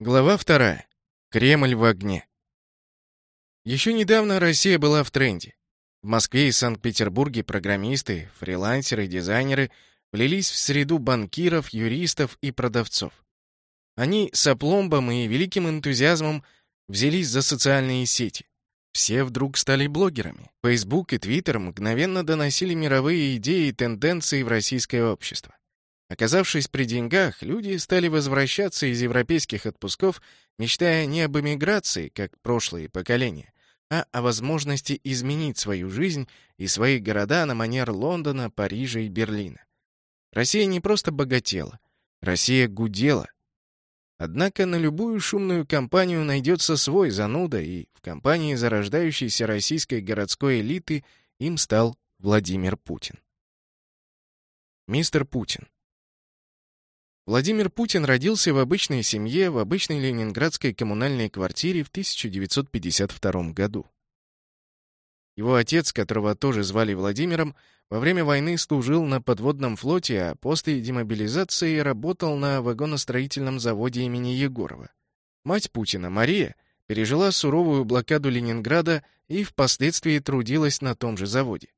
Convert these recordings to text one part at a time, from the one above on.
Глава вторая. Кремль в огне. Еще недавно Россия была в тренде. В Москве и Санкт-Петербурге программисты, фрилансеры, дизайнеры влились в среду банкиров, юристов и продавцов. Они с опломбом и великим энтузиазмом взялись за социальные сети. Все вдруг стали блогерами. Facebook и Twitter мгновенно доносили мировые идеи и тенденции в российское общество. Оказавшись при деньгах, люди стали возвращаться из европейских отпусков, мечтая не об эмиграции, как прошлые поколения, а о возможности изменить свою жизнь и свои города на манер Лондона, Парижа и Берлина. Россия не просто богатела, Россия гудела. Однако на любую шумную компанию найдется свой зануда, и в компании зарождающейся российской городской элиты им стал Владимир Путин. Мистер Путин Владимир Путин родился в обычной семье в обычной ленинградской коммунальной квартире в 1952 году. Его отец, которого тоже звали Владимиром, во время войны служил на подводном флоте, а после демобилизации работал на вагоностроительном заводе имени Егорова. Мать Путина, Мария, пережила суровую блокаду Ленинграда и впоследствии трудилась на том же заводе.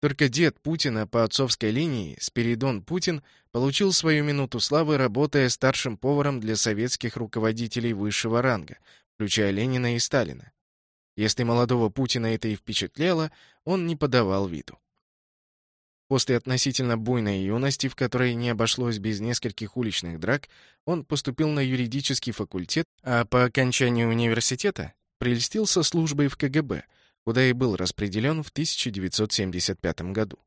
Только дед Путина по отцовской линии, Спиридон Путин, получил свою минуту славы, работая старшим поваром для советских руководителей высшего ранга, включая Ленина и Сталина. Если молодого Путина это и впечатляло, он не подавал виду. После относительно буйной юности, в которой не обошлось без нескольких уличных драк, он поступил на юридический факультет, а по окончанию университета прельстился службой в КГБ — куда и был распределен в 1975 году.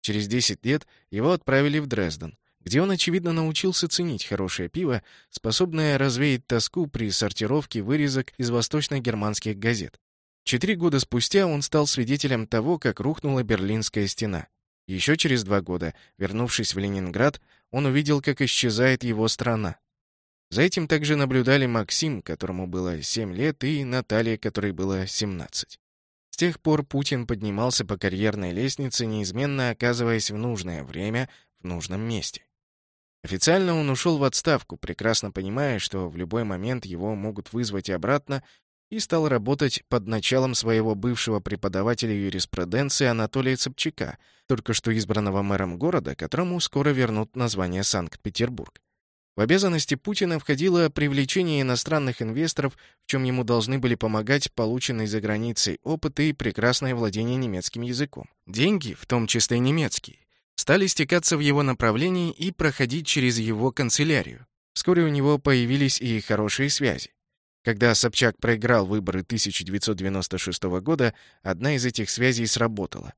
Через 10 лет его отправили в Дрезден, где он, очевидно, научился ценить хорошее пиво, способное развеять тоску при сортировке вырезок из восточно-германских газет. Четыре года спустя он стал свидетелем того, как рухнула Берлинская стена. Еще через два года, вернувшись в Ленинград, он увидел, как исчезает его страна. За этим также наблюдали Максим, которому было 7 лет, и Наталья, которой было 17. С тех пор Путин поднимался по карьерной лестнице, неизменно оказываясь в нужное время в нужном месте. Официально он ушел в отставку, прекрасно понимая, что в любой момент его могут вызвать обратно, и стал работать под началом своего бывшего преподавателя юриспруденции Анатолия Собчака, только что избранного мэром города, которому скоро вернут название Санкт-Петербург. В обязанности Путина входило привлечение иностранных инвесторов, в чем ему должны были помогать полученный за границей опыт и прекрасное владение немецким языком. Деньги, в том числе немецкие, стали стекаться в его направлении и проходить через его канцелярию. Вскоре у него появились и хорошие связи. Когда Собчак проиграл выборы 1996 года, одна из этих связей сработала.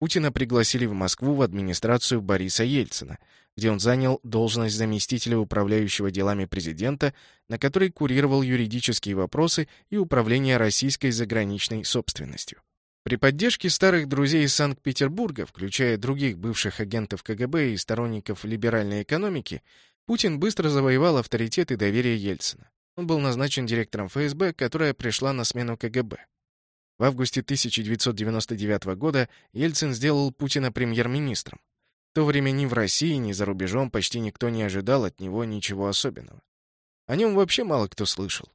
Путина пригласили в Москву в администрацию Бориса Ельцина — где он занял должность заместителя управляющего делами президента, на которой курировал юридические вопросы и управление российской заграничной собственностью. При поддержке старых друзей из Санкт-Петербурга, включая других бывших агентов КГБ и сторонников либеральной экономики, Путин быстро завоевал авторитет и доверие Ельцина. Он был назначен директором ФСБ, которая пришла на смену КГБ. В августе 1999 года Ельцин сделал Путина премьер-министром. То время ни в России, ни за рубежом почти никто не ожидал от него ничего особенного. О нем вообще мало кто слышал.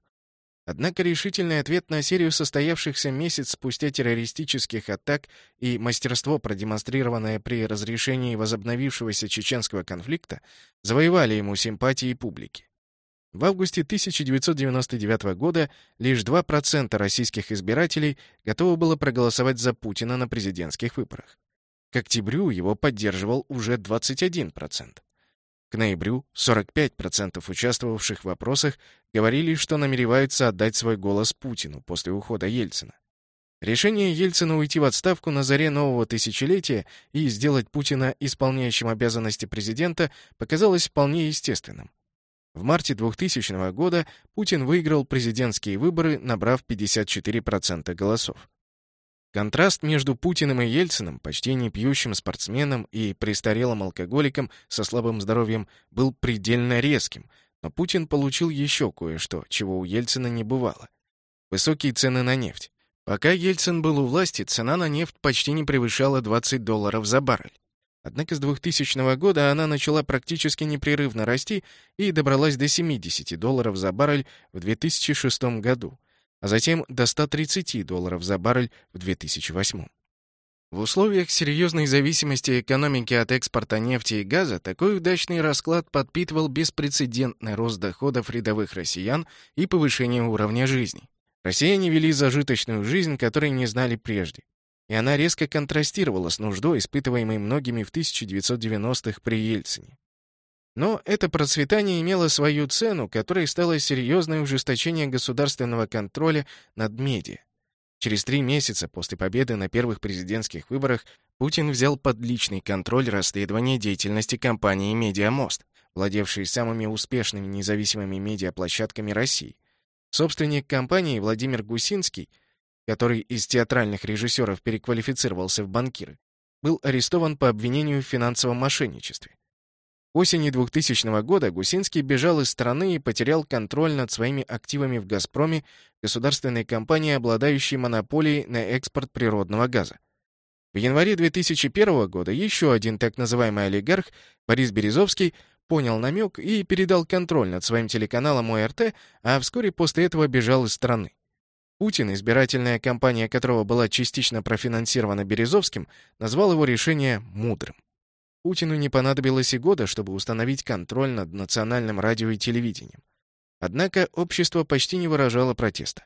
Однако решительный ответ на серию состоявшихся месяц спустя террористических атак и мастерство, продемонстрированное при разрешении возобновившегося чеченского конфликта, завоевали ему симпатии публики. В августе 1999 года лишь 2% российских избирателей готовы было проголосовать за Путина на президентских выборах. К октябрю его поддерживал уже 21%. К ноябрю 45% участвовавших в опросах говорили, что намереваются отдать свой голос Путину после ухода Ельцина. Решение Ельцина уйти в отставку на заре нового тысячелетия и сделать Путина исполняющим обязанности президента показалось вполне естественным. В марте 2000 года Путин выиграл президентские выборы, набрав 54% голосов. Контраст между Путиным и Ельциным, почти не пьющим спортсменом и престарелым алкоголиком со слабым здоровьем, был предельно резким, но Путин получил еще кое-что, чего у Ельцина не бывало. Высокие цены на нефть. Пока Ельцин был у власти, цена на нефть почти не превышала 20 долларов за баррель. Однако с 2000 года она начала практически непрерывно расти и добралась до 70 долларов за баррель в 2006 году, а затем до 130 долларов за баррель в 2008. В условиях серьезной зависимости экономики от экспорта нефти и газа такой удачный расклад подпитывал беспрецедентный рост доходов рядовых россиян и повышение уровня жизни. Россияне вели зажиточную жизнь, которой не знали прежде. И она резко контрастировала с нуждой, испытываемой многими в 1990-х при Ельцине. Но это процветание имело свою цену, которой стало серьезное ужесточение государственного контроля над медиа. Через три месяца после победы на первых президентских выборах Путин взял под личный контроль расследование деятельности компании «Медиамост», владевшей самыми успешными независимыми медиаплощадками России. Собственник компании Владимир Гусинский, который из театральных режиссеров переквалифицировался в банкиры, был арестован по обвинению в финансовом мошенничестве. К осени 2000 года Гусинский бежал из страны и потерял контроль над своими активами в «Газпроме», государственной компании, обладающей монополией на экспорт природного газа. В январе 2001 года еще один так называемый олигарх, Борис Березовский, понял намек и передал контроль над своим телеканалом ОРТ, а вскоре после этого бежал из страны. Путин, избирательная кампания которого была частично профинансирована Березовским, назвал его решение «мудрым». Путину не понадобилось и года, чтобы установить контроль над национальным радио и телевидением. Однако общество почти не выражало протеста.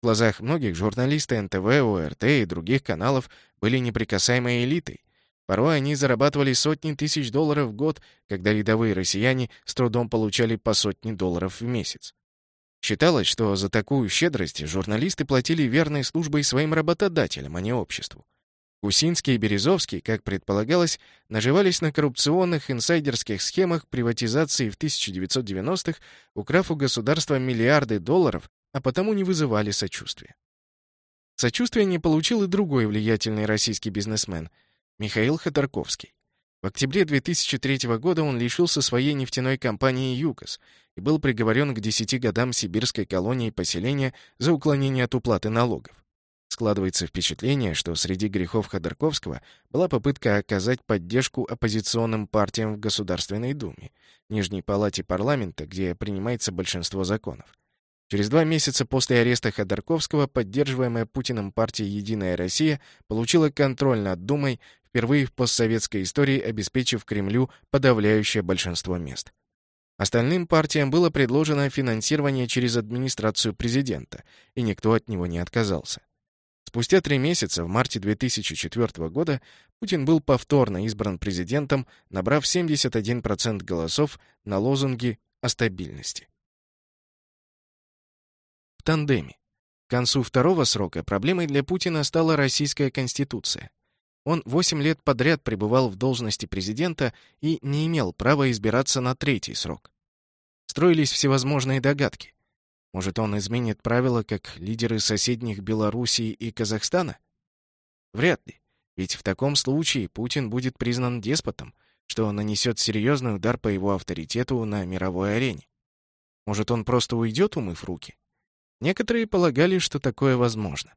В глазах многих журналисты НТВ, ОРТ и других каналов были неприкасаемой элитой. Порой они зарабатывали сотни тысяч долларов в год, когда рядовые россияне с трудом получали по сотни долларов в месяц. Считалось, что за такую щедрость журналисты платили верной службой своим работодателям, а не обществу. Гусинский и Березовский, как предполагалось, наживались на коррупционных инсайдерских схемах приватизации в 1990-х, украв у государства миллиарды долларов, а потому не вызывали сочувствия. Сочувствия не получил и другой влиятельный российский бизнесмен – Михаил Ходорковский. В октябре 2003 года он лишился своей нефтяной компании «ЮКОС» и был приговорен к 10 годам сибирской колонии поселения за уклонение от уплаты налогов. Складывается впечатление, что среди грехов Ходорковского была попытка оказать поддержку оппозиционным партиям в Государственной Думе, Нижней Палате парламента, где принимается большинство законов. Через два месяца после ареста Ходорковского поддерживаемая Путиным партия «Единая Россия» получила контроль над Думой, впервые в постсоветской истории обеспечив Кремлю подавляющее большинство мест. Остальным партиям было предложено финансирование через администрацию президента, и никто от него не отказался. Спустя три месяца, в марте 2004 года, Путин был повторно избран президентом, набрав 71% голосов на лозунги о стабильности. В тандеме. К концу второго срока проблемой для Путина стала российская конституция. Он 8 лет подряд пребывал в должности президента и не имел права избираться на третий срок. Строились всевозможные догадки. Может, он изменит правила, как лидеры соседних Белоруссии и Казахстана? Вряд ли. Ведь в таком случае Путин будет признан деспотом, что нанесет серьезный удар по его авторитету на мировой арене. Может, он просто уйдет, умыв руки? Некоторые полагали, что такое возможно.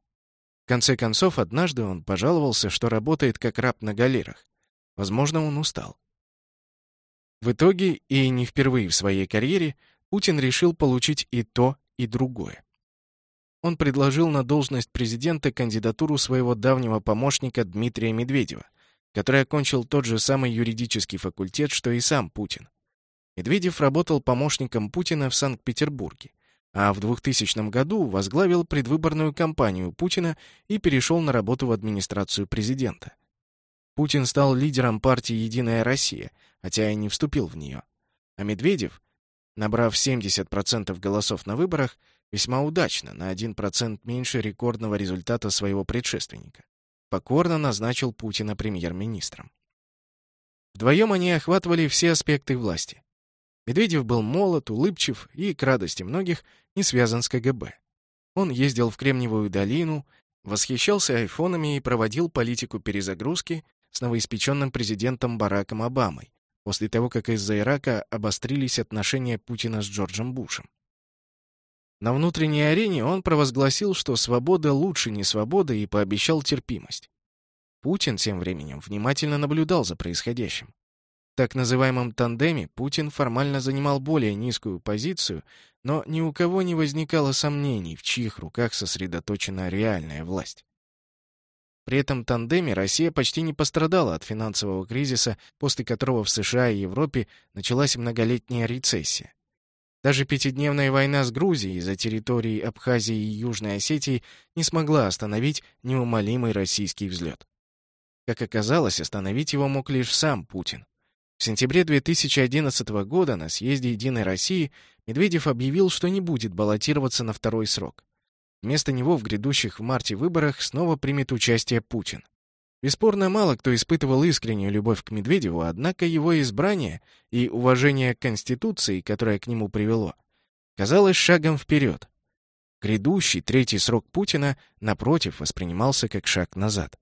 В конце концов, однажды он пожаловался, что работает как раб на галерах. Возможно, он устал. В итоге, и не впервые в своей карьере, Путин решил получить и то, и другое. Он предложил на должность президента кандидатуру своего давнего помощника Дмитрия Медведева, который окончил тот же самый юридический факультет, что и сам Путин. Медведев работал помощником Путина в Санкт-Петербурге, а в 2000 году возглавил предвыборную кампанию Путина и перешел на работу в администрацию президента. Путин стал лидером партии «Единая Россия», хотя и не вступил в нее. А Медведев набрав 70% голосов на выборах, весьма удачно, на 1% меньше рекордного результата своего предшественника. Покорно назначил Путина премьер-министром. Вдвоем они охватывали все аспекты власти. Медведев был молод, улыбчив и, к радости многих, не связан с КГБ. Он ездил в Кремниевую долину, восхищался айфонами и проводил политику перезагрузки с новоиспеченным президентом Бараком Обамой, после того, как из-за Ирака обострились отношения Путина с Джорджем Бушем. На внутренней арене он провозгласил, что свобода лучше не свобода и пообещал терпимость. Путин тем временем внимательно наблюдал за происходящим. В так называемом тандеме Путин формально занимал более низкую позицию, но ни у кого не возникало сомнений, в чьих руках сосредоточена реальная власть. При этом тандеме Россия почти не пострадала от финансового кризиса, после которого в США и Европе началась многолетняя рецессия. Даже пятидневная война с Грузией за территории Абхазии и Южной Осетии не смогла остановить неумолимый российский взлет. Как оказалось, остановить его мог лишь сам Путин. В сентябре 2011 года на съезде «Единой России» Медведев объявил, что не будет баллотироваться на второй срок. Вместо него в грядущих в марте выборах снова примет участие Путин. Бесспорно, мало кто испытывал искреннюю любовь к Медведеву, однако его избрание и уважение к Конституции, которое к нему привело, казалось шагом вперед. Грядущий третий срок Путина, напротив, воспринимался как шаг назад.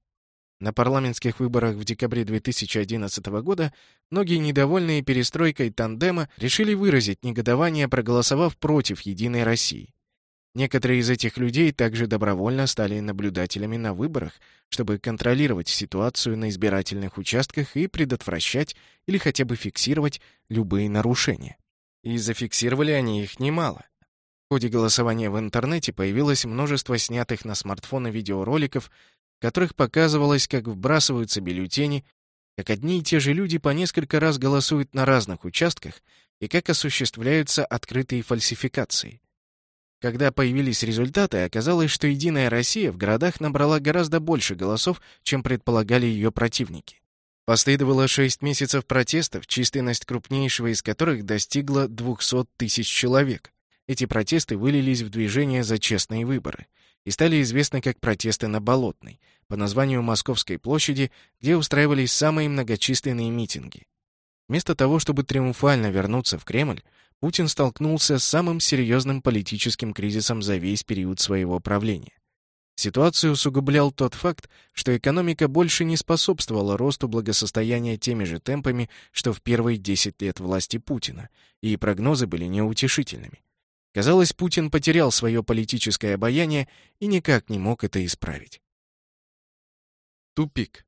На парламентских выборах в декабре 2011 года многие недовольные перестройкой тандема решили выразить негодование, проголосовав против «Единой России». Некоторые из этих людей также добровольно стали наблюдателями на выборах, чтобы контролировать ситуацию на избирательных участках и предотвращать или хотя бы фиксировать любые нарушения. И зафиксировали они их немало. В ходе голосования в интернете появилось множество снятых на смартфоны видеороликов, в которых показывалось, как вбрасываются бюллетени, как одни и те же люди по несколько раз голосуют на разных участках и как осуществляются открытые фальсификации. Когда появились результаты, оказалось, что «Единая Россия» в городах набрала гораздо больше голосов, чем предполагали ее противники. Последовало шесть месяцев протестов, численность крупнейшего из которых достигла 200 тысяч человек. Эти протесты вылились в движение за честные выборы и стали известны как протесты на Болотной, по названию Московской площади, где устраивались самые многочисленные митинги. Вместо того, чтобы триумфально вернуться в Кремль, Путин столкнулся с самым серьезным политическим кризисом за весь период своего правления. Ситуацию усугублял тот факт, что экономика больше не способствовала росту благосостояния теми же темпами, что в первые 10 лет власти Путина, и прогнозы были неутешительными. Казалось, Путин потерял свое политическое обаяние и никак не мог это исправить. Тупик.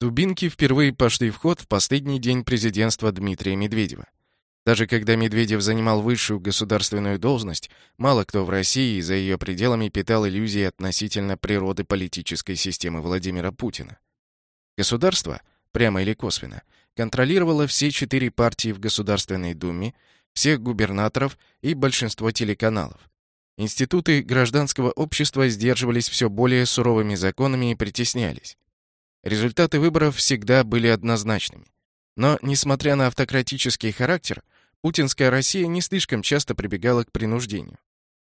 Дубинки впервые пошли в ход в последний день президентства Дмитрия Медведева. Даже когда Медведев занимал высшую государственную должность, мало кто в России за ее пределами питал иллюзии относительно природы политической системы Владимира Путина. Государство, прямо или косвенно, контролировало все четыре партии в Государственной Думе, всех губернаторов и большинство телеканалов. Институты гражданского общества сдерживались все более суровыми законами и притеснялись. Результаты выборов всегда были однозначными. Но, несмотря на автократический характер, путинская Россия не слишком часто прибегала к принуждению.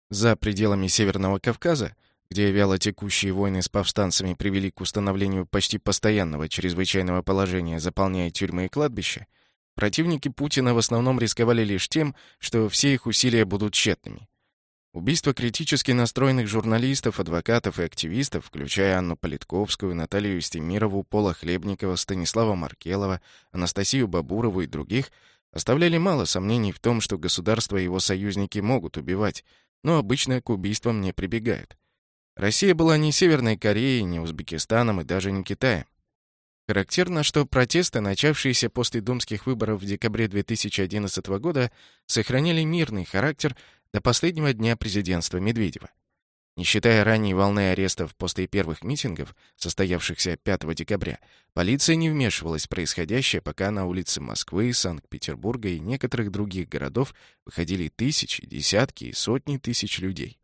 За пределами Северного Кавказа, где вялотекущие войны с повстанцами привели к установлению почти постоянного чрезвычайного положения, заполняя тюрьмы и кладбища, противники Путина в основном рисковали лишь тем, что все их усилия будут тщетными. Убийство критически настроенных журналистов, адвокатов и активистов, включая Анну Политковскую, Наталью Стемирову, Пола Хлебникова, Станислава Маркелова, Анастасию Бабурову и других, оставляли мало сомнений в том, что государство и его союзники могут убивать, но обычно к убийствам не прибегают. Россия была не Северной Кореей, не Узбекистаном и даже не Китаем. Характерно, что протесты, начавшиеся после думских выборов в декабре 2011 года, сохраняли мирный характер до последнего дня президентства Медведева. Не считая ранней волны арестов после первых митингов, состоявшихся 5 декабря, полиция не вмешивалась в происходящее, пока на улицы Москвы, Санкт-Петербурга и некоторых других городов выходили тысячи, десятки и сотни тысяч людей.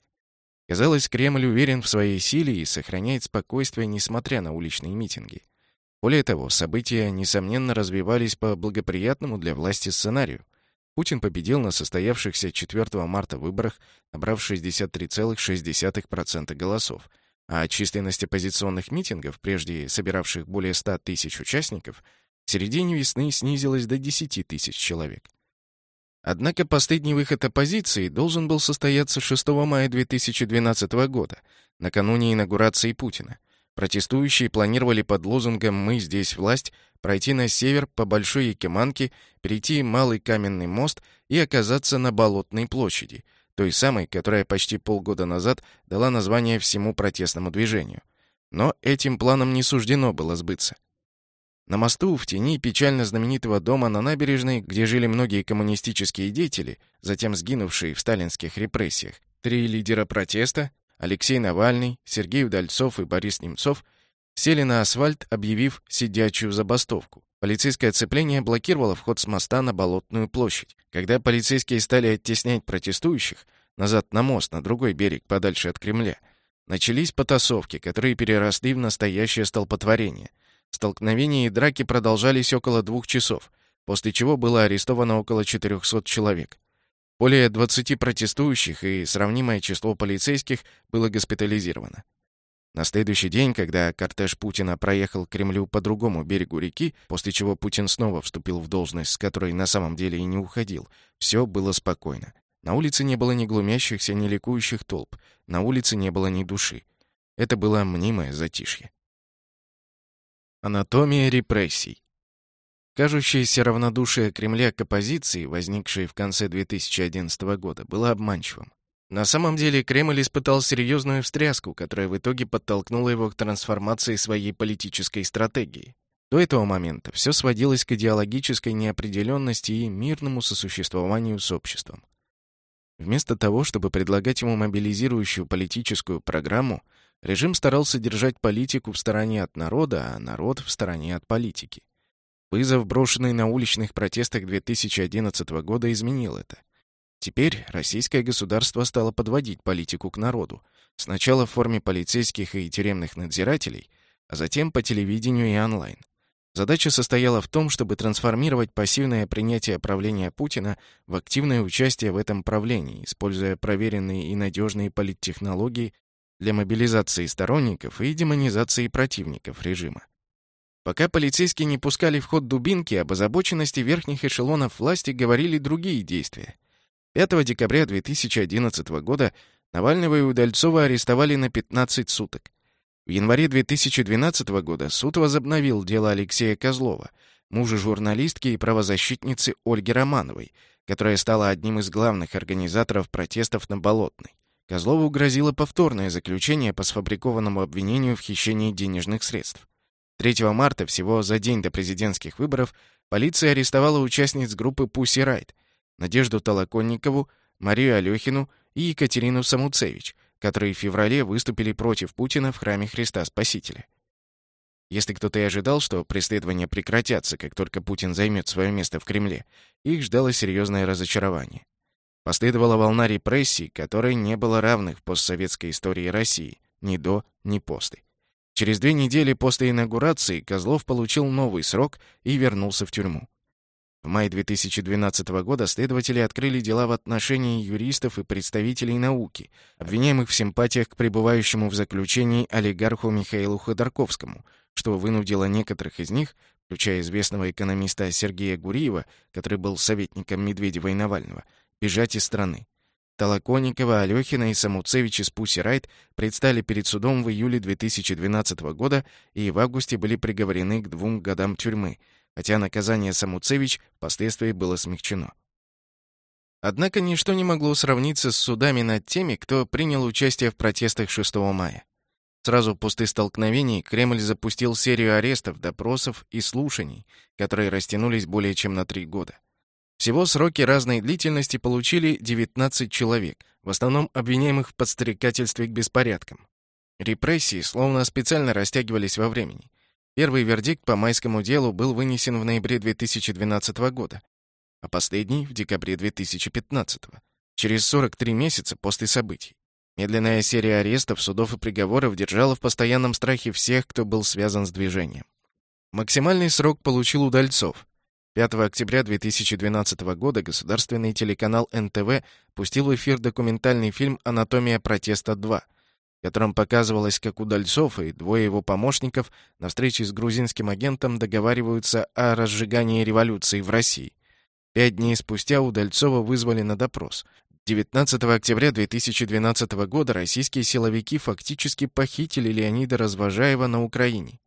Казалось, Кремль уверен в своей силе и сохраняет спокойствие, несмотря на уличные митинги. Более того, события, несомненно, развивались по благоприятному для власти сценарию. Путин победил на состоявшихся 4 марта выборах, набрав 63,6% голосов, а численность оппозиционных митингов, прежде собиравших более 100 тысяч участников, к середине весны снизилась до 10 тысяч человек. Однако последний выход оппозиции должен был состояться 6 мая 2012 года, накануне инаугурации Путина. Протестующие планировали под лозунгом «Мы здесь власть» пройти на север по Большой Якиманке, перейти Малый Каменный мост и оказаться на Болотной площади, той самой, которая почти полгода назад дала название всему протестному движению. Но этим планам не суждено было сбыться. На мосту, в тени печально знаменитого дома на набережной, где жили многие коммунистические деятели, затем сгинувшие в сталинских репрессиях, три лидера протеста — Алексей Навальный, Сергей Удальцов и Борис Немцов — сели на асфальт, объявив сидячую забастовку. Полицейское оцепление блокировало вход с моста на Болотную площадь. Когда полицейские стали оттеснять протестующих назад на мост, на другой берег, подальше от Кремля, начались потасовки, которые переросли в настоящее столпотворение — Столкновения и драки продолжались около двух часов, после чего было арестовано около 400 человек. Более 20 протестующих и сравнимое число полицейских было госпитализировано. На следующий день, когда кортеж Путина проехал к Кремлю по другому берегу реки, после чего Путин снова вступил в должность, с которой на самом деле и не уходил, все было спокойно. На улице не было ни глумящихся, ни ликующих толп. На улице не было ни души. Это было мнимое затишье. Анатомия репрессий. Кажущееся равнодушие Кремля к оппозиции, возникшее в конце 2011 года, было обманчивым. На самом деле Кремль испытал серьезную встряску, которая в итоге подтолкнула его к трансформации своей политической стратегии. До этого момента все сводилось к идеологической неопределенности и мирному сосуществованию с обществом. Вместо того, чтобы предлагать ему мобилизирующую политическую программу, Режим старался держать политику в стороне от народа, а народ в стороне от политики. Вызов, брошенный на уличных протестах 2011 года, изменил это. Теперь российское государство стало подводить политику к народу, сначала в форме полицейских и тюремных надзирателей, а затем по телевидению и онлайн. Задача состояла в том, чтобы трансформировать пассивное принятие правления Путина в активное участие в этом правлении, используя проверенные и надежные политтехнологии для мобилизации сторонников и демонизации противников режима. Пока полицейские не пускали в ход дубинки, об озабоченности верхних эшелонов власти говорили другие действия. 5 декабря 2011 года Навального и Удальцова арестовали на 15 суток. В январе 2012 года суд возобновил дело Алексея Козлова, мужа журналистки и правозащитницы Ольги Романовой, которая стала одним из главных организаторов протестов на Болотной. Козлову грозило повторное заключение по сфабрикованному обвинению в хищении денежных средств. 3 марта, всего за день до президентских выборов, полиция арестовала участниц группы «Пусси Райт» Надежду Толоконникову, Марию Алехину и Екатерину Самуцевич, которые в феврале выступили против Путина в храме Христа Спасителя. Если кто-то и ожидал, что преследования прекратятся, как только Путин займет свое место в Кремле, их ждало серьезное разочарование. Последовала волна репрессий, которой не было равных в постсоветской истории России, ни до, ни после. Через две недели после инаугурации Козлов получил новый срок и вернулся в тюрьму. В мае 2012 года следователи открыли дела в отношении юристов и представителей науки, обвиняемых в симпатиях к пребывающему в заключении олигарху Михаилу Ходорковскому, что вынудило некоторых из них, включая известного экономиста Сергея Гуриева, который был советником Медведева и Навального, бежать из страны. Толоконникова, Алёхина и Самуцевич из Пусси Райт предстали перед судом в июле 2012 года и в августе были приговорены к двум годам тюрьмы, хотя наказание Самуцевич впоследствии было смягчено. Однако ничто не могло сравниться с судами над теми, кто принял участие в протестах 6 мая. Сразу после столкновений Кремль запустил серию арестов, допросов и слушаний, которые растянулись более чем на три года. Всего сроки разной длительности получили 19 человек, в основном обвиняемых в подстрекательстве к беспорядкам. Репрессии словно специально растягивались во времени. Первый вердикт по майскому делу был вынесен в ноябре 2012 года, а последний — в декабре 2015, через 43 месяца после событий. Медленная серия арестов, судов и приговоров держала в постоянном страхе всех, кто был связан с движением. Максимальный срок получил Удальцов. 5 октября 2012 года государственный телеканал НТВ пустил в эфир документальный фильм «Анатомия протеста 2», в котором показывалось, как Удальцов и двое его помощников на встрече с грузинским агентом договариваются о разжигании революции в России. Пять дней спустя Удальцова вызвали на допрос. 19 октября 2012 года российские силовики фактически похитили Леонида Развожаева на Украине.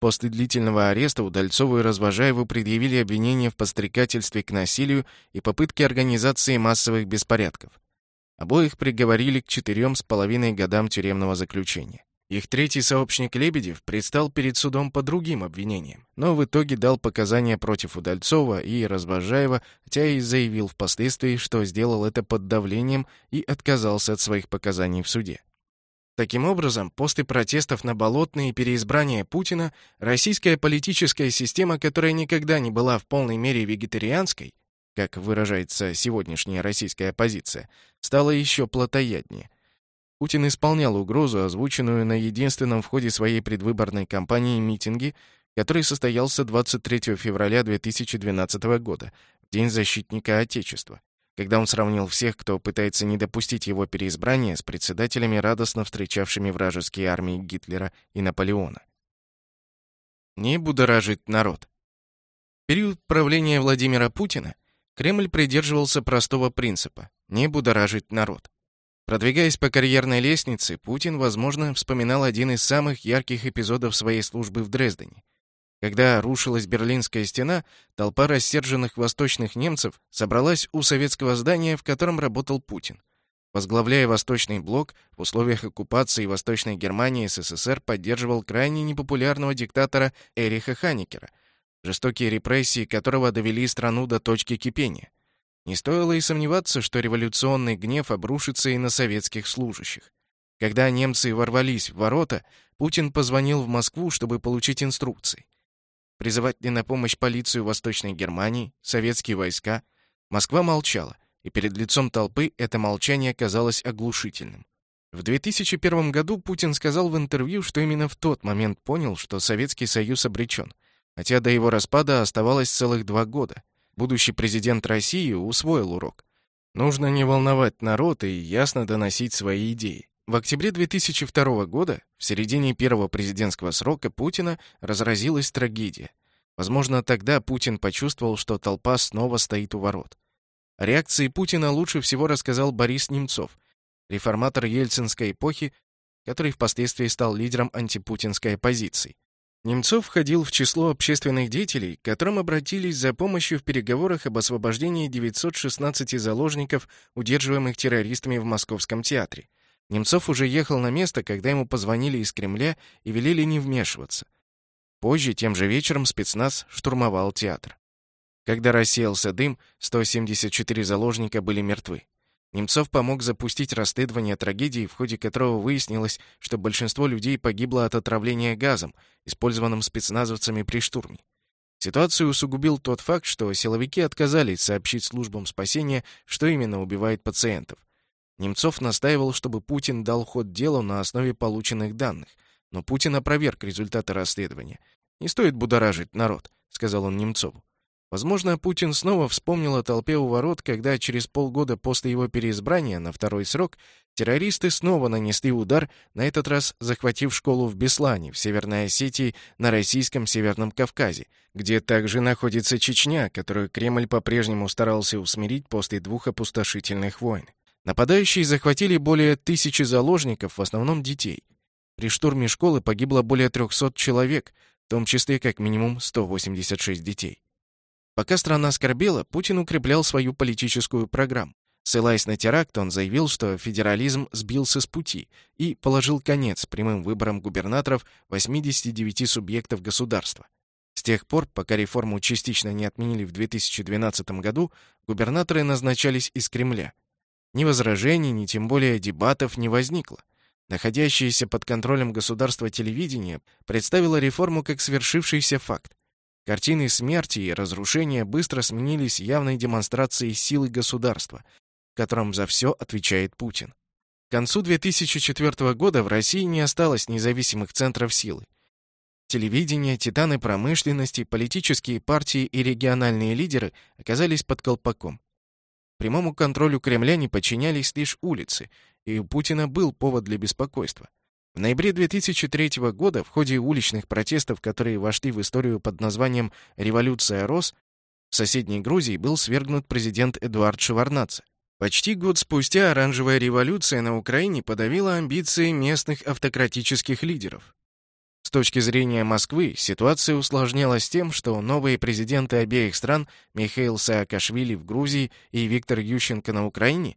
После длительного ареста Удальцову и Развожаеву предъявили обвинения в подстрекательстве к насилию и попытке организации массовых беспорядков. Обоих приговорили к четырем с половиной годам тюремного заключения. Их третий сообщник Лебедев предстал перед судом по другим обвинениям, но в итоге дал показания против Удальцова и Разбожаева, хотя и заявил впоследствии, что сделал это под давлением и отказался от своих показаний в суде. Таким образом, после протестов на болотные переизбрания Путина, российская политическая система, которая никогда не была в полной мере вегетарианской, как выражается сегодняшняя российская оппозиция, стала еще плотояднее. Путин исполнял угрозу, озвученную на единственном в ходе своей предвыборной кампании митинге, который состоялся 23 февраля 2012 года, в День защитника Отечества, когда он сравнил всех, кто пытается не допустить его переизбрания, с председателями, радостно встречавшими вражеские армии Гитлера и Наполеона. Не будоражить народ. В период правления Владимира Путина Кремль придерживался простого принципа – не будоражить народ. Продвигаясь по карьерной лестнице, Путин, возможно, вспоминал один из самых ярких эпизодов своей службы в Дрездене. Когда рушилась Берлинская стена, толпа рассерженных восточных немцев собралась у советского здания, в котором работал Путин. Возглавляя Восточный блок, в условиях оккупации Восточной Германии СССР поддерживал крайне непопулярного диктатора Эриха Ханикера, жестокие репрессии которого довели страну до точки кипения. Не стоило и сомневаться, что революционный гнев обрушится и на советских служащих. Когда немцы ворвались в ворота, Путин позвонил в Москву, чтобы получить инструкции. Призывать ли на помощь полицию Восточной Германии, советские войска? Москва молчала, и перед лицом толпы это молчание казалось оглушительным. В 2001 году Путин сказал в интервью, что именно в тот момент понял, что Советский Союз обречен, хотя до его распада оставалось целых два года — будущий президент России усвоил урок. Нужно не волновать народ и ясно доносить свои идеи. В октябре 2002 года, в середине первого президентского срока Путина, разразилась трагедия. Возможно, тогда Путин почувствовал, что толпа снова стоит у ворот. О реакции Путина лучше всего рассказал Борис Немцов, реформатор ельцинской эпохи, который впоследствии стал лидером антипутинской оппозиции. Немцов входил в число общественных деятелей, к которым обратились за помощью в переговорах об освобождении 916 заложников, удерживаемых террористами в Московском театре. Немцов уже ехал на место, когда ему позвонили из Кремля и велели не вмешиваться. Позже, тем же вечером, спецназ штурмовал театр. Когда рассеялся дым, 174 заложника были мертвы. Немцов помог запустить расследование трагедии, в ходе которого выяснилось, что большинство людей погибло от отравления газом, использованным спецназовцами при штурме. Ситуацию усугубил тот факт, что силовики отказались сообщить службам спасения, что именно убивает пациентов. Немцов настаивал, чтобы Путин дал ход делу на основе полученных данных, но Путин опроверг результаты расследования. «Не стоит будоражить народ», — сказал он Немцову. Возможно, Путин снова вспомнил о толпе у ворот, когда через полгода после его переизбрания на второй срок террористы снова нанесли удар, на этот раз захватив школу в Беслане, в Северной Осетии, на российском Северном Кавказе, где также находится Чечня, которую Кремль по-прежнему старался усмирить после двух опустошительных войн. Нападающие захватили более тысячи заложников, в основном детей. При штурме школы погибло более 300 человек, в том числе как минимум 186 детей. Пока страна скорбела, Путин укреплял свою политическую программу. Ссылаясь на теракт, он заявил, что федерализм сбился с пути и положил конец прямым выборам губернаторов 89 субъектов государства. С тех пор, пока реформу частично не отменили в 2012 году, губернаторы назначались из Кремля. Ни возражений, ни тем более дебатов не возникло. Находящееся под контролем государства телевидение представило реформу как свершившийся факт. Картины смерти и разрушения быстро сменились явной демонстрацией силы государства, которым за все отвечает Путин. К концу 2004 года в России не осталось независимых центров силы. Телевидение, титаны промышленности, политические партии и региональные лидеры оказались под колпаком. Прямому контролю Кремля не подчинялись лишь улицы, и у Путина был повод для беспокойства. В ноябре 2003 года в ходе уличных протестов, которые вошли в историю под названием «Революция Рос», в соседней Грузии был свергнут президент Эдуард Шеварнадзе. Почти год спустя оранжевая революция на Украине подавила амбиции местных автократических лидеров. С точки зрения Москвы ситуация усложнялась тем, что новые президенты обеих стран Михаил Саакашвили в Грузии и Виктор Ющенко на Украине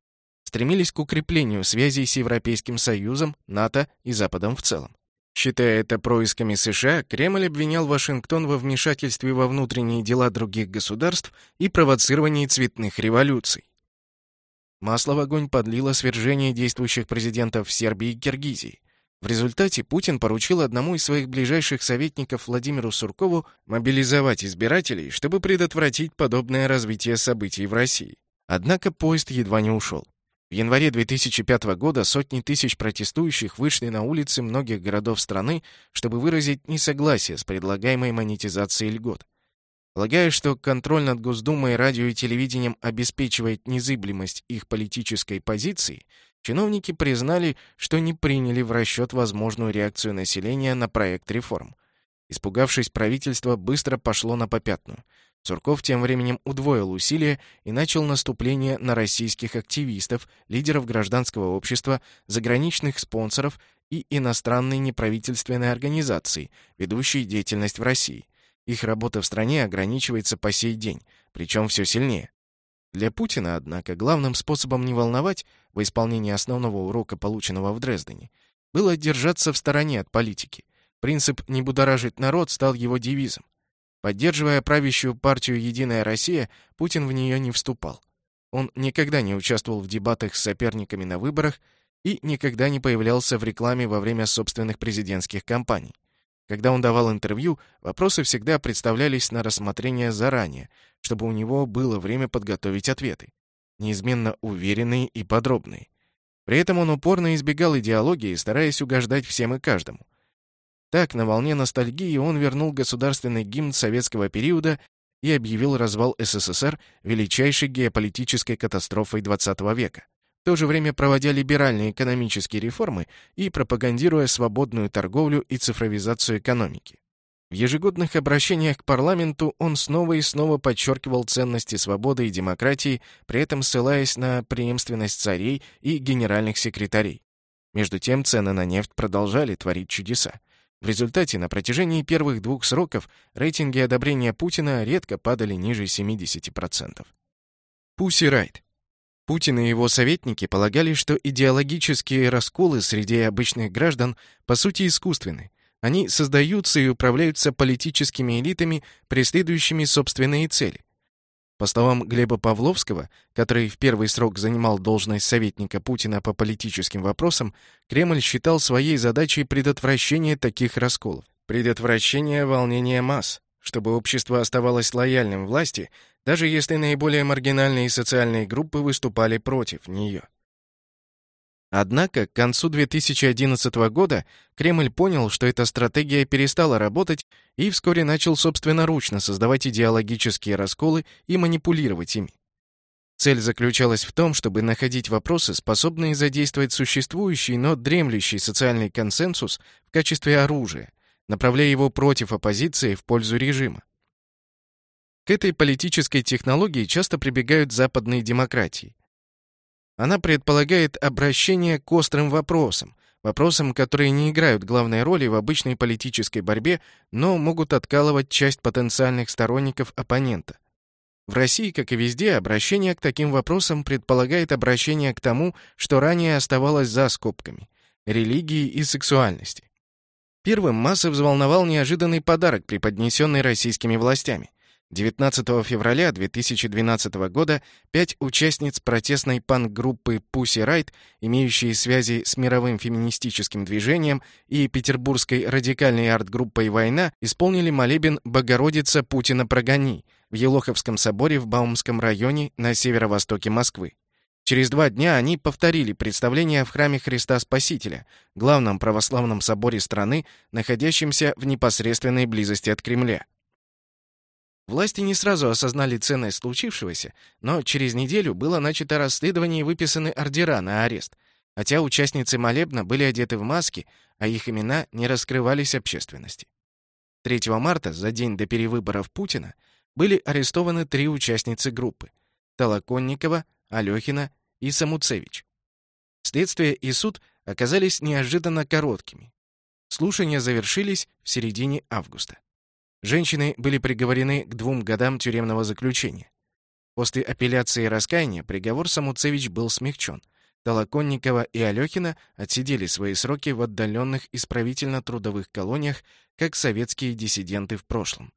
стремились к укреплению связей с Европейским Союзом, НАТО и Западом в целом. Считая это происками США, Кремль обвинял Вашингтон во вмешательстве во внутренние дела других государств и провоцировании цветных революций. Масло в огонь подлило свержение действующих президентов Сербии и Киргизии. В результате Путин поручил одному из своих ближайших советников Владимиру Суркову мобилизовать избирателей, чтобы предотвратить подобное развитие событий в России. Однако поезд едва не ушел. В январе 2005 года сотни тысяч протестующих вышли на улицы многих городов страны, чтобы выразить несогласие с предлагаемой монетизацией льгот. Полагая, что контроль над Госдумой, радио и телевидением обеспечивает незыблемость их политической позиции, чиновники признали, что не приняли в расчет возможную реакцию населения на проект реформ. Испугавшись, правительство быстро пошло на попятную – Сурков тем временем удвоил усилия и начал наступление на российских активистов, лидеров гражданского общества, заграничных спонсоров и иностранные неправительственные организации, ведущие деятельность в России. Их работа в стране ограничивается по сей день, причем все сильнее. Для Путина, однако, главным способом не волновать во исполнении основного урока, полученного в Дрездене, было держаться в стороне от политики. Принцип «не будоражить народ» стал его девизом. Поддерживая правящую партию «Единая Россия», Путин в нее не вступал. Он никогда не участвовал в дебатах с соперниками на выборах и никогда не появлялся в рекламе во время собственных президентских кампаний. Когда он давал интервью, вопросы всегда представлялись на рассмотрение заранее, чтобы у него было время подготовить ответы, неизменно уверенные и подробные. При этом он упорно избегал идеологии, стараясь угождать всем и каждому. Так, на волне ностальгии он вернул государственный гимн советского периода и объявил развал СССР величайшей геополитической катастрофой XX века. В то же время проводя либеральные экономические реформы и пропагандируя свободную торговлю и цифровизацию экономики. В ежегодных обращениях к парламенту он снова и снова подчеркивал ценности свободы и демократии, при этом ссылаясь на преемственность царей и генеральных секретарей. Между тем цены на нефть продолжали творить чудеса. В результате на протяжении первых двух сроков рейтинги одобрения Путина редко падали ниже 70%. Пусси Райт. Путин и его советники полагали, что идеологические расколы среди обычных граждан по сути искусственны. Они создаются и управляются политическими элитами, преследующими собственные цели. По словам Глеба Павловского, который в первый срок занимал должность советника Путина по политическим вопросам, Кремль считал своей задачей предотвращение таких расколов, предотвращение волнения масс, чтобы общество оставалось лояльным власти, даже если наиболее маргинальные социальные группы выступали против нее. Однако к концу 2011 года Кремль понял, что эта стратегия перестала работать и вскоре начал собственноручно создавать идеологические расколы и манипулировать ими. Цель заключалась в том, чтобы находить вопросы, способные задействовать существующий, но дремлющий социальный консенсус в качестве оружия, направляя его против оппозиции в пользу режима. К этой политической технологии часто прибегают западные демократии. Она предполагает обращение к острым вопросам, вопросам, которые не играют главной роли в обычной политической борьбе, но могут откалывать часть потенциальных сторонников оппонента. В России, как и везде, обращение к таким вопросам предполагает обращение к тому, что ранее оставалось за скобками – религии и сексуальности. Первым массы взволновал неожиданный подарок, преподнесенный российскими властями. 19 февраля 2012 года пять участниц протестной панк-группы Pussy Riot, имеющие связи с мировым феминистическим движением и петербургской радикальной арт-группой «Война», исполнили молебен «Богородица Путина прогони» в Елоховском соборе в Баумском районе на северо-востоке Москвы. Через два дня они повторили представление в храме Христа Спасителя, главном православном соборе страны, находящемся в непосредственной близости от Кремля. Власти не сразу осознали ценность случившегося, но через неделю было начато расследование и выписаны ордера на арест, хотя участницы молебна были одеты в маски, а их имена не раскрывались общественности. 3 марта, за день до перевыборов Путина, были арестованы три участницы группы – Толоконникова, Алёхина и Самуцевич. Следствие и суд оказались неожиданно короткими. Слушания завершились в середине августа. Женщины были приговорены к двум годам тюремного заключения. После апелляции и раскаяния приговор Самуцевич был смягчен. Толоконникова и Алёхина отсидели свои сроки в отдаленных исправительно-трудовых колониях, как советские диссиденты в прошлом.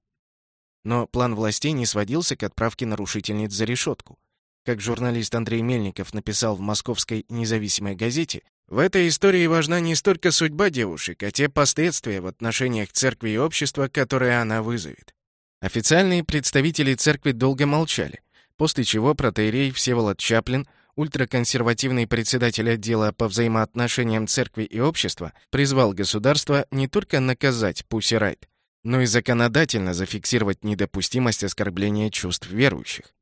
Но план властей не сводился к отправке нарушительниц за решетку. Как журналист Андрей Мельников написал в московской независимой газете, в этой истории важна не столько судьба девушек, а те последствия в отношениях церкви и общества, которые она вызовет. Официальные представители церкви долго молчали, после чего протеерей Всеволод Чаплин, ультраконсервативный председатель отдела по взаимоотношениям церкви и общества, призвал государство не только наказать Пусси Райт, но и законодательно зафиксировать недопустимость оскорбления чувств верующих.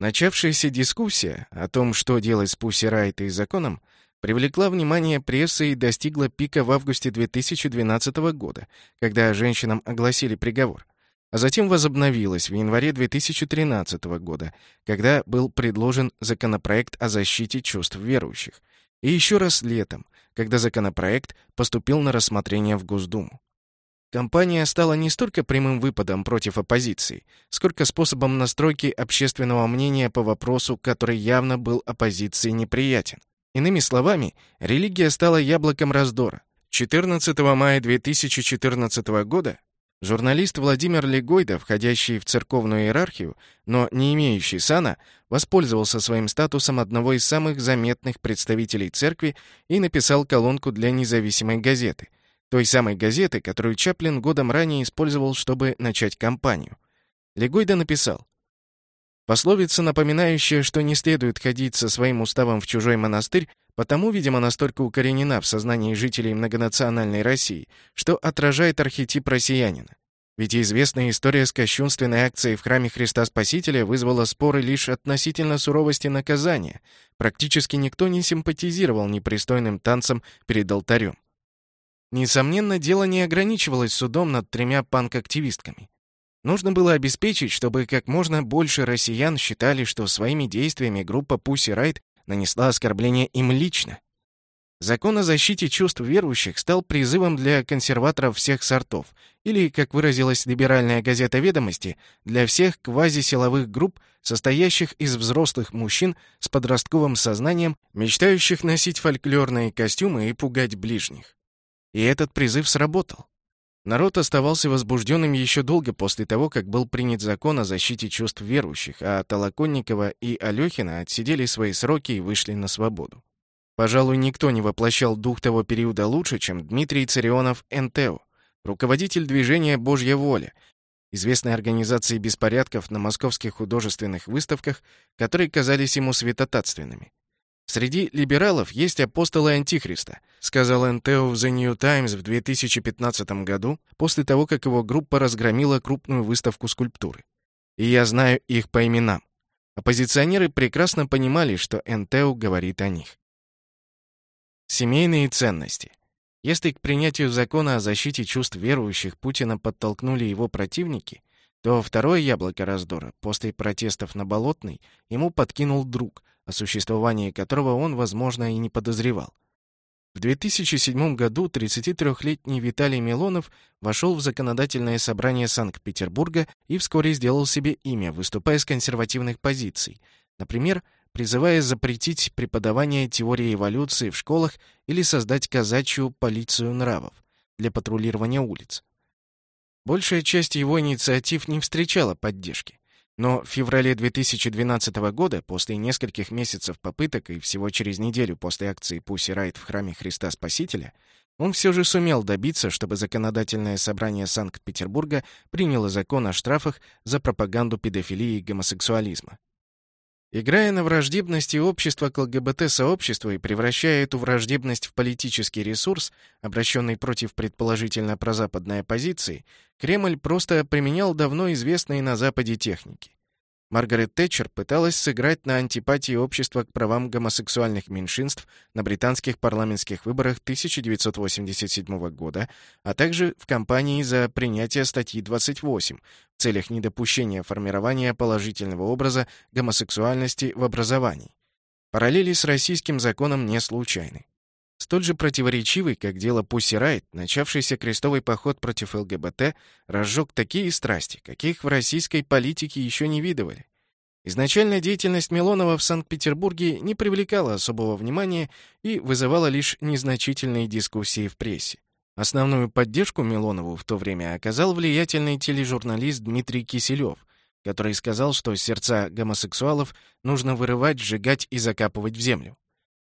Начавшаяся дискуссия о том, что делать с Пусси Райт и законом, привлекла внимание прессы и достигла пика в августе 2012 года, когда женщинам огласили приговор, а затем возобновилась в январе 2013 года, когда был предложен законопроект о защите чувств верующих, и еще раз летом, когда законопроект поступил на рассмотрение в Госдуму. Компания стала не столько прямым выпадом против оппозиции, сколько способом настройки общественного мнения по вопросу, который явно был оппозиции неприятен. Иными словами, религия стала яблоком раздора. 14 мая 2014 года журналист Владимир Легойда, входящий в церковную иерархию, но не имеющий сана, воспользовался своим статусом одного из самых заметных представителей церкви и написал колонку для независимой газеты – той самой газеты, которую Чаплин годом ранее использовал, чтобы начать кампанию. Легойда написал, Пословица, напоминающая, что не следует ходить со своим уставом в чужой монастырь, потому, видимо, настолько укоренена в сознании жителей многонациональной России, что отражает архетип россиянина. Ведь известная история с кощунственной акцией в храме Христа Спасителя вызвала споры лишь относительно суровости наказания. Практически никто не симпатизировал непристойным танцам перед алтарем. Несомненно, дело не ограничивалось судом над тремя панк-активистками. Нужно было обеспечить, чтобы как можно больше россиян считали, что своими действиями группа Pussy Riot нанесла оскорбление им лично. Закон о защите чувств верующих стал призывом для консерваторов всех сортов, или, как выразилась либеральная газета «Ведомости», для всех квазисиловых групп, состоящих из взрослых мужчин с подростковым сознанием, мечтающих носить фольклорные костюмы и пугать ближних. И этот призыв сработал. Народ оставался возбужденным еще долго после того, как был принят закон о защите чувств верующих, а Толоконникова и Алёхина отсидели свои сроки и вышли на свободу. Пожалуй, никто не воплощал дух того периода лучше, чем Дмитрий Царионов НТО, руководитель движения «Божья воля», известной организации беспорядков на московских художественных выставках, которые казались ему святотатственными. Среди либералов есть апостолы Антихриста, сказал НТО в The New Times в 2015 году, после того, как его группа разгромила крупную выставку скульптуры. И я знаю их по именам. Оппозиционеры прекрасно понимали, что НТО говорит о них. Семейные ценности. Если к принятию закона о защите чувств верующих Путина подтолкнули его противники, то второе яблоко раздора, после протестов на Болотной, ему подкинул друг, о существовании которого он, возможно, и не подозревал. В 2007 году 33-летний Виталий Милонов вошел в законодательное собрание Санкт-Петербурга и вскоре сделал себе имя, выступая с консервативных позиций. Например, призывая запретить преподавание теории эволюции в школах или создать казачью полицию нравов для патрулирования улиц. Большая часть его инициатив не встречала поддержки. Но в феврале 2012 года, после нескольких месяцев попыток и всего через неделю после акции Пусси Райт в храме Христа Спасителя, он все же сумел добиться, чтобы законодательное собрание Санкт-Петербурга приняло закон о штрафах за пропаганду педофилии и гомосексуализма. Играя на враждебности общества к ЛГБТ-сообществу и превращая эту враждебность в политический ресурс, обращенный против предположительно прозападной оппозиции, Кремль просто применял давно известные на Западе техники. Маргарет Тэтчер пыталась сыграть на антипатии общества к правам гомосексуальных меньшинств на британских парламентских выборах 1987 года, а также в кампании за принятие статьи 28 в целях недопущения формирования положительного образа гомосексуальности в образовании. Параллели с российским законом не случайны. Столь же противоречивый, как дело Пусси Райт, начавшийся крестовый поход против ЛГБТ разжег такие страсти, каких в российской политике еще не видывали. Изначально деятельность Милонова в Санкт-Петербурге не привлекала особого внимания и вызывала лишь незначительные дискуссии в прессе. Основную поддержку Милонову в то время оказал влиятельный тележурналист Дмитрий Киселев, который сказал, что сердца гомосексуалов нужно вырывать, сжигать и закапывать в землю.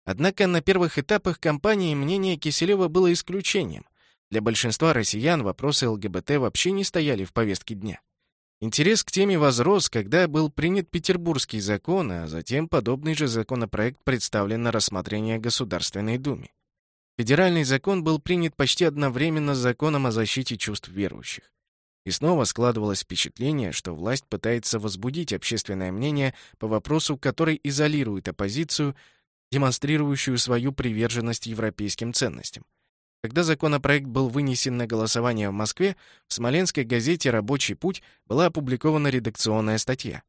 Однако на первых этапах кампании мнение Киселева было исключением. Для большинства россиян вопросы ЛГБТ вообще не стояли в повестке дня. Интерес к теме возрос, когда был принят Петербургский закон, а затем подобный же законопроект представлен на рассмотрение Государственной Думе. Федеральный закон был принят почти одновременно с законом о защите чувств верующих. И снова складывалось впечатление, что власть пытается возбудить общественное мнение по вопросу, который изолирует оппозицию, демонстрирующую свою приверженность европейским ценностям. Когда законопроект был вынесен на голосование в Москве, в смоленской газете «Рабочий путь» была опубликована редакционная статья.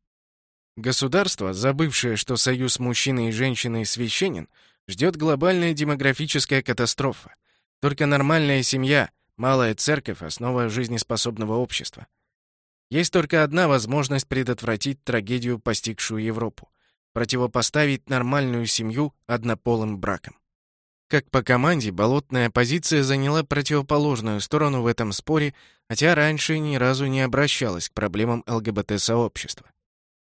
Государство, забывшее, что союз мужчины и женщины священен, ждет глобальная демографическая катастрофа. Только нормальная семья, малая церковь — основа жизнеспособного общества. Есть только одна возможность предотвратить трагедию, постигшую Европу — противопоставить нормальную семью однополым бракам. Как по команде, болотная оппозиция заняла противоположную сторону в этом споре, хотя раньше ни разу не обращалась к проблемам ЛГБТ-сообщества.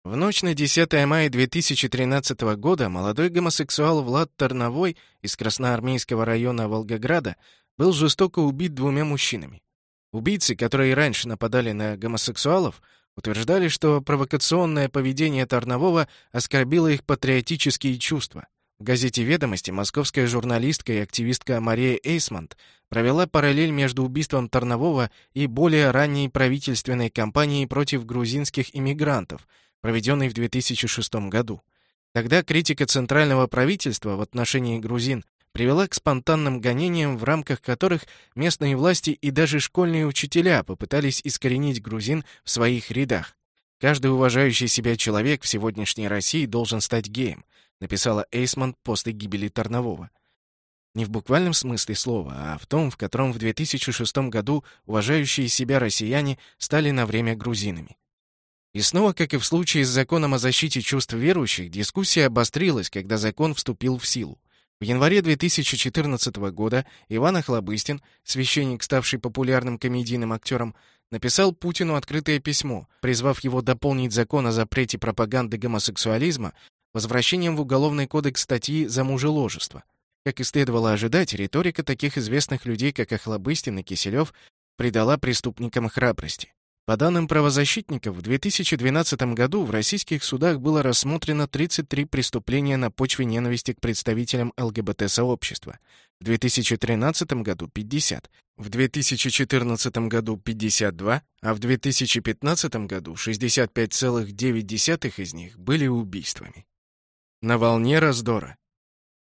В ночь на 10 мая 2013 года молодой гомосексуал Влад Тарновой из Красноармейского района Волгограда был жестоко убит двумя мужчинами. Убийцы, которые раньше нападали на гомосексуалов, утверждали, что провокационное поведение Тарнового оскорбило их патриотические чувства. В газете «Ведомости» московская журналистка и активистка Мария Эйсмонт провела параллель между убийством Тарнового и более ранней правительственной кампанией против грузинских иммигрантов, проведенной в 2006 году. Тогда критика центрального правительства в отношении грузин привела к спонтанным гонениям, в рамках которых местные власти и даже школьные учителя попытались искоренить грузин в своих рядах. Каждый уважающий себя человек в сегодняшней России должен стать геем написала Эйсман после гибели Тарнового. Не в буквальном смысле слова, а в том, в котором в 2006 году уважающие себя россияне стали на время грузинами. И снова, как и в случае с законом о защите чувств верующих, дискуссия обострилась, когда закон вступил в силу. В январе 2014 года Иван Охлобыстин, священник, ставший популярным комедийным актером, написал Путину открытое письмо, призвав его дополнить закон о запрете пропаганды гомосексуализма возвращением в Уголовный кодекс статьи за мужеложество. Как и следовало ожидать, риторика таких известных людей, как Охлобыстин и Киселев, придала преступникам храбрости. По данным правозащитников, в 2012 году в российских судах было рассмотрено 33 преступления на почве ненависти к представителям ЛГБТ-сообщества, в 2013 году — 50, в 2014 году — 52, а в 2015 году 65,9 из них были убийствами. На волне раздора.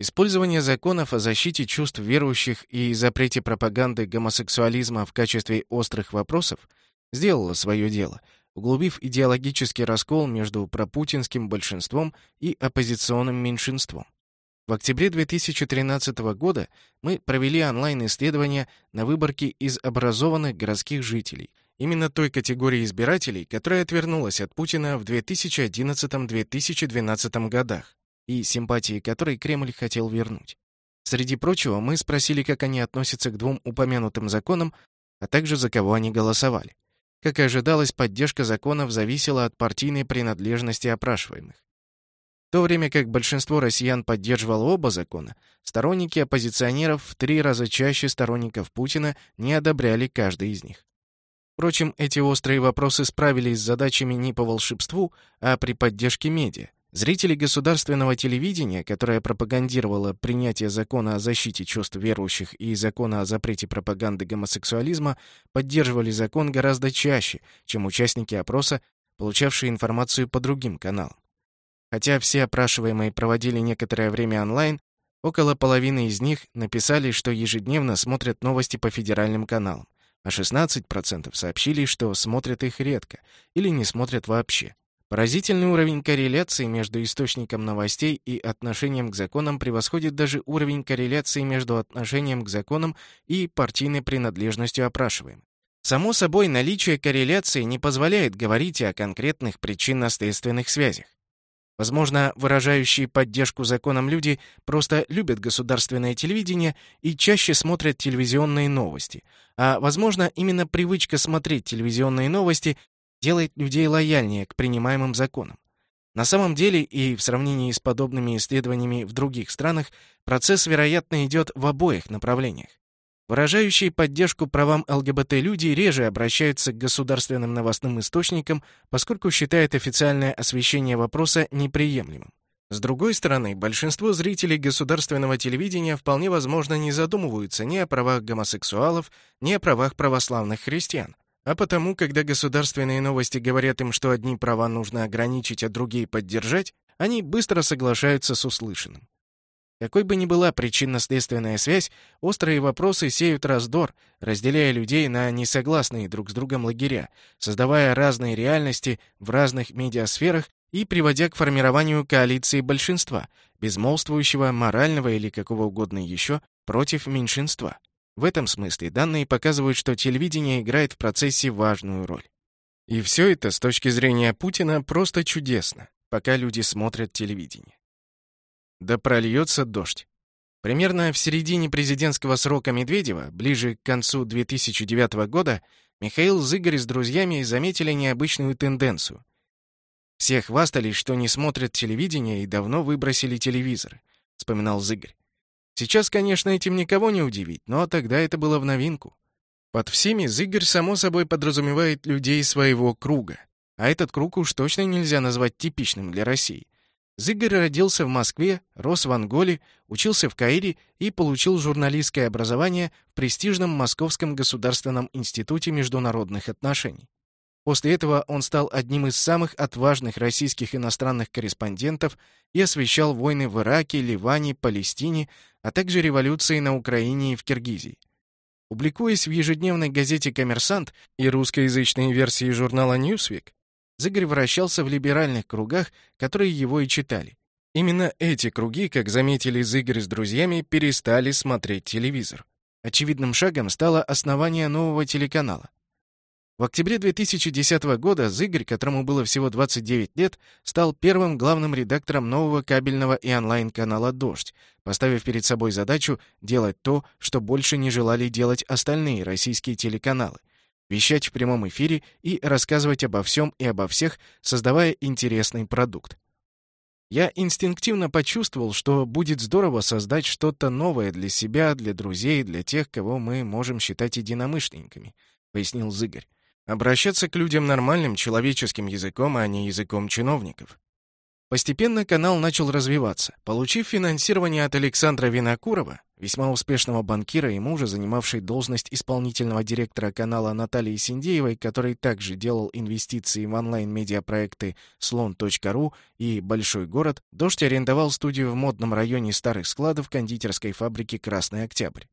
Использование законов о защите чувств верующих и запрете пропаганды гомосексуализма в качестве острых вопросов сделало свое дело, углубив идеологический раскол между пропутинским большинством и оппозиционным меньшинством. В октябре 2013 года мы провели онлайн-исследование на выборке из образованных городских жителей, именно той категории избирателей, которая отвернулась от Путина в 2011-2012 годах и симпатии которой Кремль хотел вернуть. Среди прочего, мы спросили, как они относятся к двум упомянутым законам, а также за кого они голосовали. Как и ожидалось, поддержка законов зависела от партийной принадлежности опрашиваемых. В то время как большинство россиян поддерживало оба закона, сторонники оппозиционеров в три раза чаще сторонников Путина не одобряли каждый из них. Впрочем, эти острые вопросы справились с задачами не по волшебству, а при поддержке медиа. Зрители государственного телевидения, которое пропагандировало принятие закона о защите чувств верующих и закона о запрете пропаганды гомосексуализма, поддерживали закон гораздо чаще, чем участники опроса, получавшие информацию по другим каналам. Хотя все опрашиваемые проводили некоторое время онлайн, около половины из них написали, что ежедневно смотрят новости по федеральным каналам, а 16% сообщили, что смотрят их редко или не смотрят вообще. Поразительный уровень корреляции между источником новостей и отношением к законам превосходит даже уровень корреляции между отношением к законам и партийной принадлежностью опрашиваемых. Само собой, наличие корреляции не позволяет говорить о конкретных причинно-следственных связях. Возможно, выражающие поддержку законам люди просто любят государственное телевидение и чаще смотрят телевизионные новости. А, возможно, именно привычка смотреть телевизионные новости делает людей лояльнее к принимаемым законам. На самом деле, и в сравнении с подобными исследованиями в других странах, процесс, вероятно, идет в обоих направлениях. Выражающие поддержку правам ЛГБТ люди реже обращаются к государственным новостным источникам, поскольку считают официальное освещение вопроса неприемлемым. С другой стороны, большинство зрителей государственного телевидения вполне возможно не задумываются ни о правах гомосексуалов, ни о правах православных христиан. А потому, когда государственные новости говорят им, что одни права нужно ограничить, а другие поддержать, они быстро соглашаются с услышанным. Какой бы ни была причинно-следственная связь, острые вопросы сеют раздор, разделяя людей на несогласные друг с другом лагеря, создавая разные реальности в разных медиасферах и приводя к формированию коалиции большинства, безмолвствующего, морального или какого угодно еще, против меньшинства. В этом смысле данные показывают, что телевидение играет в процессе важную роль. И все это с точки зрения Путина просто чудесно, пока люди смотрят телевидение. Да прольется дождь. Примерно в середине президентского срока Медведева, ближе к концу 2009 года, Михаил Зыгорь с друзьями заметили необычную тенденцию. Все хвастались, что не смотрят телевидение и давно выбросили телевизоры, вспоминал Зыгорь. Сейчас, конечно, этим никого не удивить, но тогда это было в новинку. Под всеми Зыгорь, само собой, подразумевает людей своего круга. А этот круг уж точно нельзя назвать типичным для России. Зыгорь родился в Москве, рос в Анголе, учился в Каире и получил журналистское образование в престижном Московском государственном институте международных отношений. После этого он стал одним из самых отважных российских иностранных корреспондентов и освещал войны в Ираке, Ливане, Палестине, а также революции на Украине и в Киргизии. Публикуясь в ежедневной газете «Коммерсант» и русскоязычной версии журнала «Ньюсвик», Зыгорь вращался в либеральных кругах, которые его и читали. Именно эти круги, как заметили Зыгорь с друзьями, перестали смотреть телевизор. Очевидным шагом стало основание нового телеканала. В октябре 2010 года Зыгорь, которому было всего 29 лет, стал первым главным редактором нового кабельного и онлайн-канала «Дождь», поставив перед собой задачу делать то, что больше не желали делать остальные российские телеканалы — вещать в прямом эфире и рассказывать обо всем и обо всех, создавая интересный продукт. Я инстинктивно почувствовал, что будет здорово создать что-то новое для себя, для друзей, для тех, кого мы можем считать единомышленниками, пояснил Зыгорь. Обращаться к людям нормальным человеческим языком, а не языком чиновников. Постепенно канал начал развиваться. Получив финансирование от Александра Винокурова, весьма успешного банкира и мужа, занимавшей должность исполнительного директора канала Натальи Синдеевой, который также делал инвестиции в онлайн-медиапроекты слон.ру и «Большой город», «Дождь» арендовал студию в модном районе старых складов кондитерской фабрики «Красный Октябрь».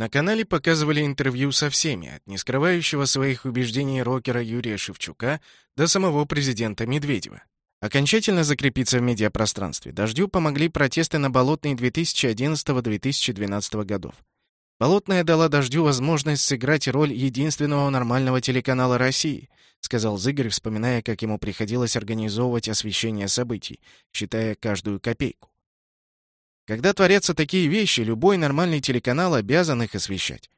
На канале показывали интервью со всеми, от нескрывающего своих убеждений рокера Юрия Шевчука до самого президента Медведева. Окончательно закрепиться в медиапространстве Дождю помогли протесты на Болотной 2011-2012 годов. Болотная дала Дождю возможность сыграть роль единственного нормального телеканала России, сказал Зыгорь, вспоминая, как ему приходилось организовывать освещение событий, считая каждую копейку. Когда творятся такие вещи, любой нормальный телеканал обязан их освещать.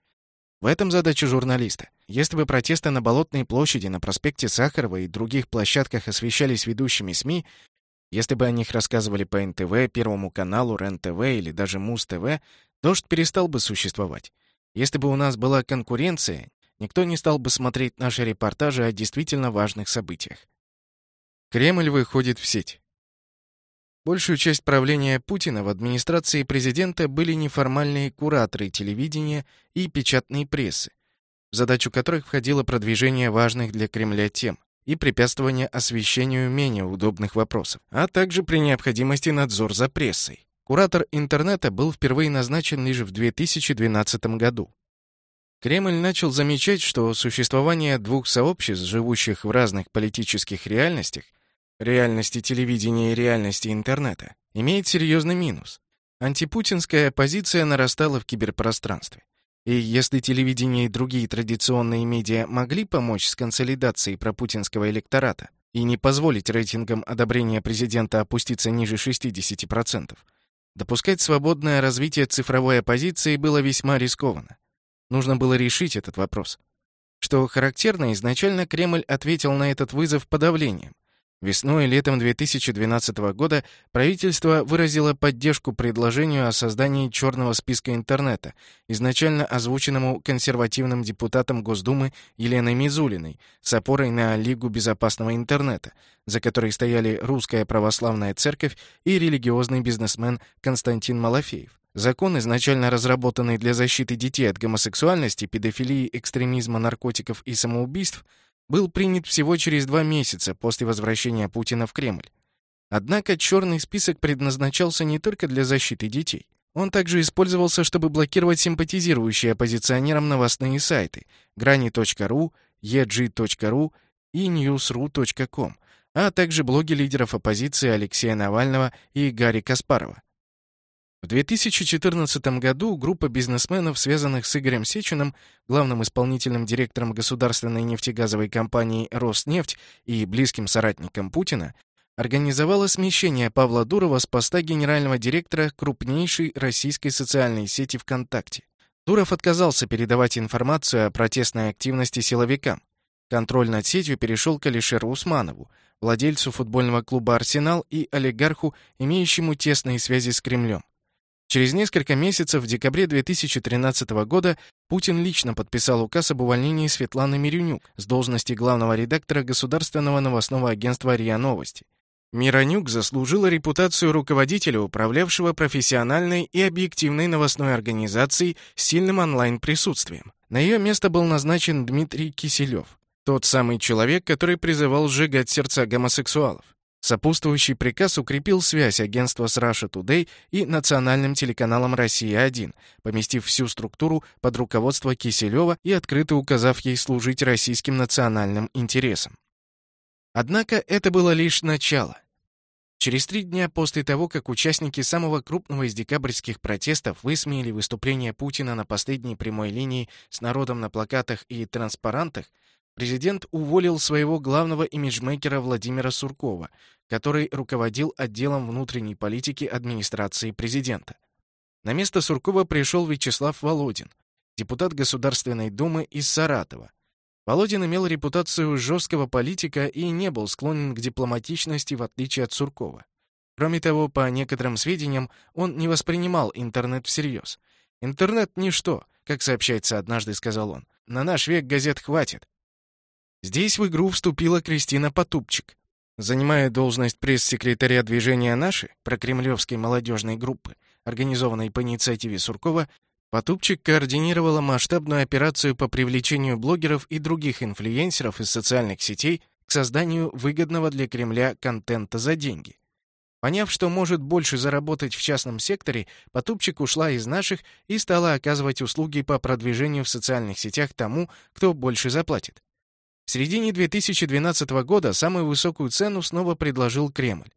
В этом задача журналиста. Если бы протесты на Болотной площади, на проспекте Сахарова и других площадках освещались ведущими СМИ, если бы о них рассказывали по НТВ, Первому каналу, РЕН-ТВ или даже Муз-ТВ, дождь перестал бы существовать. Если бы у нас была конкуренция, никто не стал бы смотреть наши репортажи о действительно важных событиях. Кремль выходит в сеть. Большую часть правления Путина в администрации президента были неформальные кураторы телевидения и печатной прессы, в задачу которых входило продвижение важных для Кремля тем и препятствование освещению менее удобных вопросов, а также при необходимости надзор за прессой. Куратор интернета был впервые назначен лишь в 2012 году. Кремль начал замечать, что существование двух сообществ, живущих в разных политических реальностях, реальности телевидения и реальности интернета, имеет серьезный минус. Антипутинская оппозиция нарастала в киберпространстве. И если телевидение и другие традиционные медиа могли помочь с консолидацией пропутинского электората и не позволить рейтингам одобрения президента опуститься ниже 60%, допускать свободное развитие цифровой оппозиции было весьма рискованно. Нужно было решить этот вопрос. Что характерно, изначально Кремль ответил на этот вызов подавлением. Весной и летом 2012 года правительство выразило поддержку предложению о создании черного списка интернета, изначально озвученному консервативным депутатом Госдумы Еленой Мизулиной с опорой на Лигу безопасного интернета, за которой стояли Русская православная церковь и религиозный бизнесмен Константин Малафеев. Закон, изначально разработанный для защиты детей от гомосексуальности, педофилии, экстремизма, наркотиков и самоубийств, был принят всего через два месяца после возвращения Путина в Кремль. Однако черный список предназначался не только для защиты детей. Он также использовался, чтобы блокировать симпатизирующие оппозиционерам новостные сайты грани.ру, eg.ru и newsru.com, а также блоги лидеров оппозиции Алексея Навального и Гарри Каспарова. В 2014 году группа бизнесменов, связанных с Игорем Сечиным, главным исполнительным директором государственной нефтегазовой компании «Роснефть» и близким соратником Путина, организовала смещение Павла Дурова с поста генерального директора крупнейшей российской социальной сети ВКонтакте. Дуров отказался передавать информацию о протестной активности силовикам. Контроль над сетью перешел к Алишеру Усманову, владельцу футбольного клуба «Арсенал» и олигарху, имеющему тесные связи с Кремлем. Через несколько месяцев, в декабре 2013 года, Путин лично подписал указ об увольнении Светланы Мирюнюк с должности главного редактора государственного новостного агентства РИА Новости. Миронюк заслужила репутацию руководителя, управлявшего профессиональной и объективной новостной организацией с сильным онлайн-присутствием. На ее место был назначен Дмитрий Киселев, тот самый человек, который призывал сжигать сердца гомосексуалов. Сопутствующий приказ укрепил связь агентства с Russia Today и национальным телеканалом «Россия-1», поместив всю структуру под руководство Киселева и открыто указав ей служить российским национальным интересам. Однако это было лишь начало. Через три дня после того, как участники самого крупного из декабрьских протестов высмеяли выступление Путина на последней прямой линии с народом на плакатах и транспарантах, Президент уволил своего главного имиджмейкера Владимира Суркова, который руководил отделом внутренней политики администрации президента. На место Суркова пришел Вячеслав Володин, депутат Государственной Думы из Саратова. Володин имел репутацию жесткого политика и не был склонен к дипломатичности, в отличие от Суркова. Кроме того, по некоторым сведениям, он не воспринимал интернет всерьез. «Интернет — ничто», как сообщается однажды, сказал он. «На наш век газет хватит. Здесь в игру вступила Кристина Потупчик. Занимая должность пресс-секретаря движения «Наши» прокремлевской молодежной группы, организованной по инициативе Суркова, Потупчик координировала масштабную операцию по привлечению блогеров и других инфлюенсеров из социальных сетей к созданию выгодного для Кремля контента за деньги. Поняв, что может больше заработать в частном секторе, Потупчик ушла из наших и стала оказывать услуги по продвижению в социальных сетях тому, кто больше заплатит. Середине 2012 года самую высокую цену снова предложил Кремль.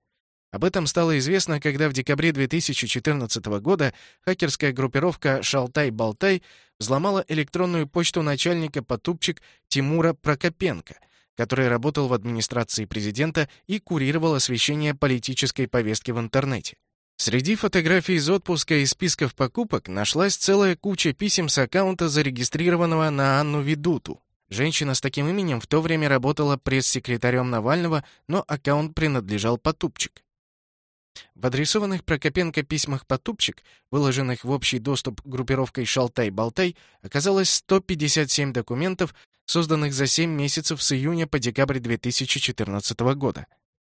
Об этом стало известно, когда в декабре 2014 года хакерская группировка «Шалтай-Болтай» взломала электронную почту начальника Потупчик Тимура Прокопенко, который работал в администрации президента и курировал освещение политической повестки в интернете. Среди фотографий из отпуска и списков покупок нашлась целая куча писем с аккаунта, зарегистрированного на Анну Ведуту. Женщина с таким именем в то время работала пресс-секретарем Навального, но аккаунт принадлежал Потупчик. В адресованных Прокопенко письмах Потупчик, выложенных в общий доступ группировкой «Шалтай-Болтай», оказалось 157 документов, созданных за 7 месяцев с июня по декабрь 2014 года.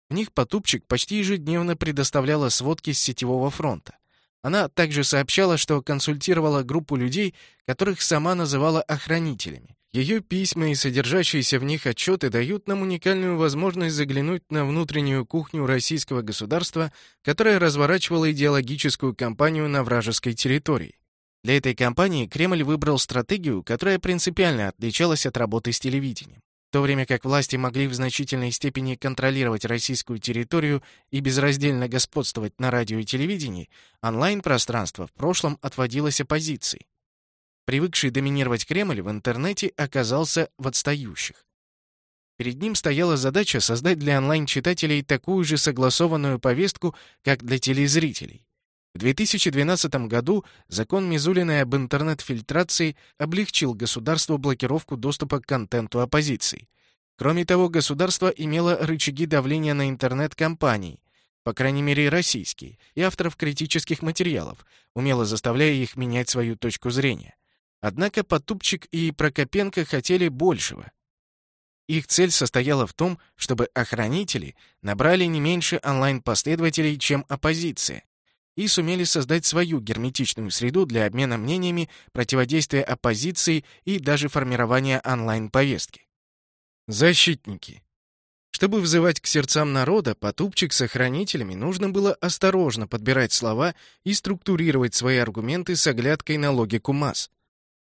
В них Потупчик почти ежедневно предоставляла сводки с сетевого фронта. Она также сообщала, что консультировала группу людей, которых сама называла охранителями. Ее письма и содержащиеся в них отчеты дают нам уникальную возможность заглянуть на внутреннюю кухню российского государства, которое разворачивало идеологическую кампанию на вражеской территории. Для этой кампании Кремль выбрал стратегию, которая принципиально отличалась от работы с телевидением. В то время как власти могли в значительной степени контролировать российскую территорию и безраздельно господствовать на радио и телевидении, онлайн-пространство в прошлом отводилось оппозиции. Привыкший доминировать Кремль в интернете оказался в отстающих. Перед ним стояла задача создать для онлайн-читателей такую же согласованную повестку, как для телезрителей. В 2012 году закон Мизулиной об интернет-фильтрации облегчил государству блокировку доступа к контенту оппозиции. Кроме того, государство имело рычаги давления на интернет-компании, по крайней мере российские, и авторов критических материалов, умело заставляя их менять свою точку зрения. Однако Потупчик и Прокопенко хотели большего. Их цель состояла в том, чтобы охранители набрали не меньше онлайн-последователей, чем оппозиция, и сумели создать свою герметичную среду для обмена мнениями, противодействия оппозиции и даже формирования онлайн-повестки. Защитники. Чтобы взывать к сердцам народа, Потупчик с охранителями нужно было осторожно подбирать слова и структурировать свои аргументы с оглядкой на логику масс.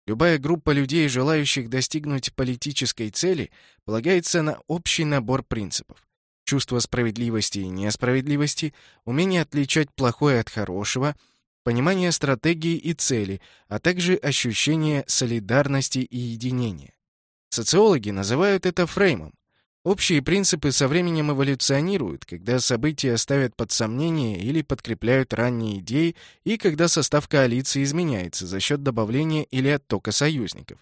Любая группа людей, желающих достигнуть политической цели, полагается на общий набор принципов. Чувство справедливости и несправедливости, умение отличать плохое от хорошего, понимание стратегии и цели, а также ощущение солидарности и единения. Социологи называют это фреймом. Общие принципы со временем эволюционируют, когда события ставят под сомнение или подкрепляют ранние идеи, и когда состав коалиции изменяется за счет добавления или оттока союзников.